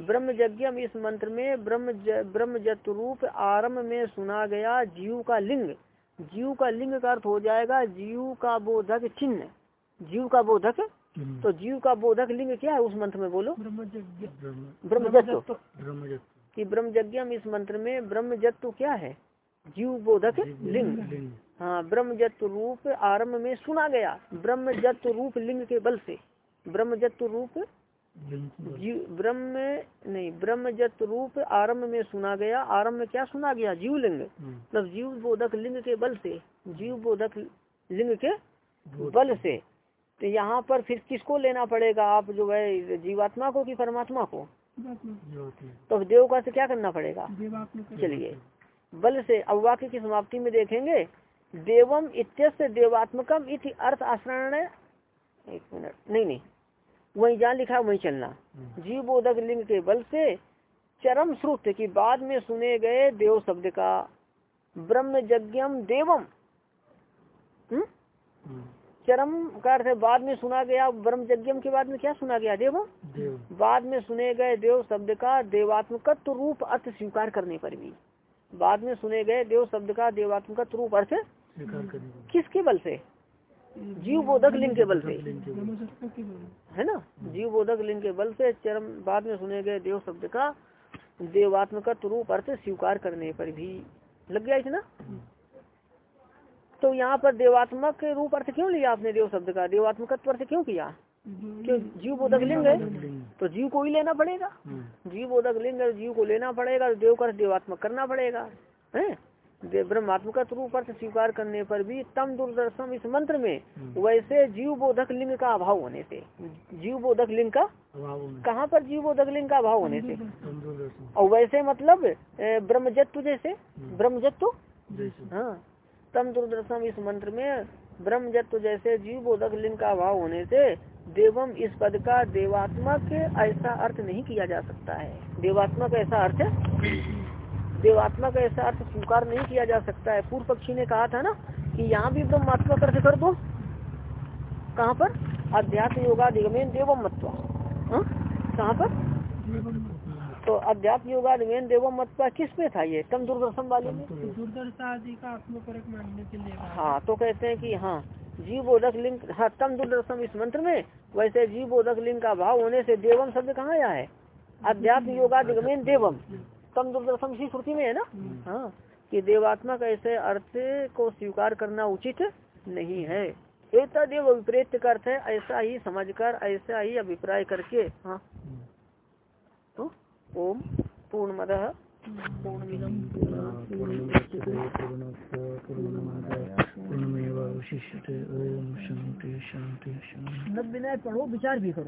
ब्रह्म यज्ञम इस मंत्र में ब्रह्म ज- ब्रह्म जत्व रूप आरंभ में सुना गया जीव का लिंग। जीव का लिंग का अर्थ हो जाएगा जीव का बोधक चिन्ह। जीव का बोधक। तो जीव का बोधक लिंग क्या है उस मंत्र में बोलो? ब्रह्मजत्व। कि ब्रह्मयज्ञम इस मंत्र में ब्रह्मजत्व क्या है? जीव बोधक लिंग। लिंग। हाँ ब्रह्मजत्व रूप आरंभ में सुना गया। ब्रह्मजत्व रूप लिंग के बल से। ब्रह्मजत्व रूप ब्रह्म नहीं ब्रह्मजत्व रूप आरंभ में सुना गया। आरंभ में क्या सुना गया? जीव लिंग। हम्म। मतलब जीव बोधक लिंग के बल से जीव बोधक लिंग के बल से। तो यहाँ पर फिर किसको लेना पड़ेगा? आप जो है जीवात्मा को कि परमात्मा को। तो देव का से क्या करना पड़ेगा? चलिए। बल से अब वाक्य की समाप्ति में देखेंगे। देवम इत्यस्य देवात्मकम इति अर्थ आश्रण एक मिनट। नहीं नहीं। वही जहाँ लिखा है वही चलना। जीव बोधक लिंग के बल से चरम श्रुत की बाद में सुने गए देव शब्द का ब्रह्म यज्ञम देवम। हम्म? हम्म। चरम का अर्थ है बाद में सुना गया ब्रह्म यज्ञम के बाद में क्या सुना गया? देवम देव। बाद में सुने गए देव शब्द का देवात्मकत्व रूप अर्थ स्वीकार करने पर भी। बाद में सुने गए देव शब्द का देवात्मकत्व रूप अर्थ स्वीकार किसके बल से? जीव बोधक लिंग के बल से। बोधक लिंग के बल से चरम बाद में सुने गए देव शब्द का देवात्मकत्व रूप अर्थ स्वीकार करने पर भी। लग गया इतना? तो यहाँ पर देवात्मक रूप अर्थ क्यों लिया आपने देव शब्द का? देवात्मकत्व अर्थ क्यों किया? क्यों? जीव बोधक लिंग है। तो जीव को ही लेना पड़ेगा। हम्म, जीव बोधक लिंग है, जीव को लेना पड़ेगा तो देव कर देवात्मक करना पड़ेगा। है? ब्रह्मात्मक रूप अर्थ स्वीकार करने पर भी तम दूरदर्शन इस मंत्र में हम्म। वैसे जीव बोधक लिंग का अभाव होने से। जीव बोधक लिंग का? कहाँ पर जीव बोधक लिंग का अभाव होने से? और वैसे मतलब ब्रह्मजत्व जैसे? ब्रह्मजत्व हाँ। तम दूरदर्शन इस मंत्र में ब्रह्मजत्व जैसे जीव बोधक लिंग का अभाव होने से देवम इस पद का देवात्मक ऐसा अर्थ नहीं किया जा सकता है। देवात्मक ऐसा अर्थ? देवात्मक ऐसा अर्थ स्वीकार नहीं किया जा सकता है। पूर्व पक्षी ने कहा था ना कि यहाँ भी ब्रह्मात्मक अर्थ कर दो। कहाँ पर? अध्यात्म योगादिगमेन देवम मत्वा। हाँ? कहाँ पर? तो अध्यात्म योगादिगमेन देवम मत्वा किस पे था ये? तम दूरदर्शन वाले में? दुर्दर्शन आदि का आत्मपरक मानने के लिए हाँ तो कहते हैं कि हाँ जीव बोधक लिंग हाँ तम दुर्दर्शन इस मंत्र में वैसे जीव बोधक लिंग का भाव होने से देवम शब्द कहाँ आया है? अध्यात्म योगादिगमेन देवम तम दुर्दर्शन इसी श्रुति में है ना? हाँ कि देवात्मा का ऐसे अर्थ को स्वीकार करना उचित नहीं है। ऐसा देव विपरीत का अर्थ है ऐसा ही समझकर ऐसा ही अभिप्राय करके। हाँ। तो ओम पूर्ण पूर्णमादाय पूर्णमेवावशिष्यते शांति शांति शांति विचार भी करो।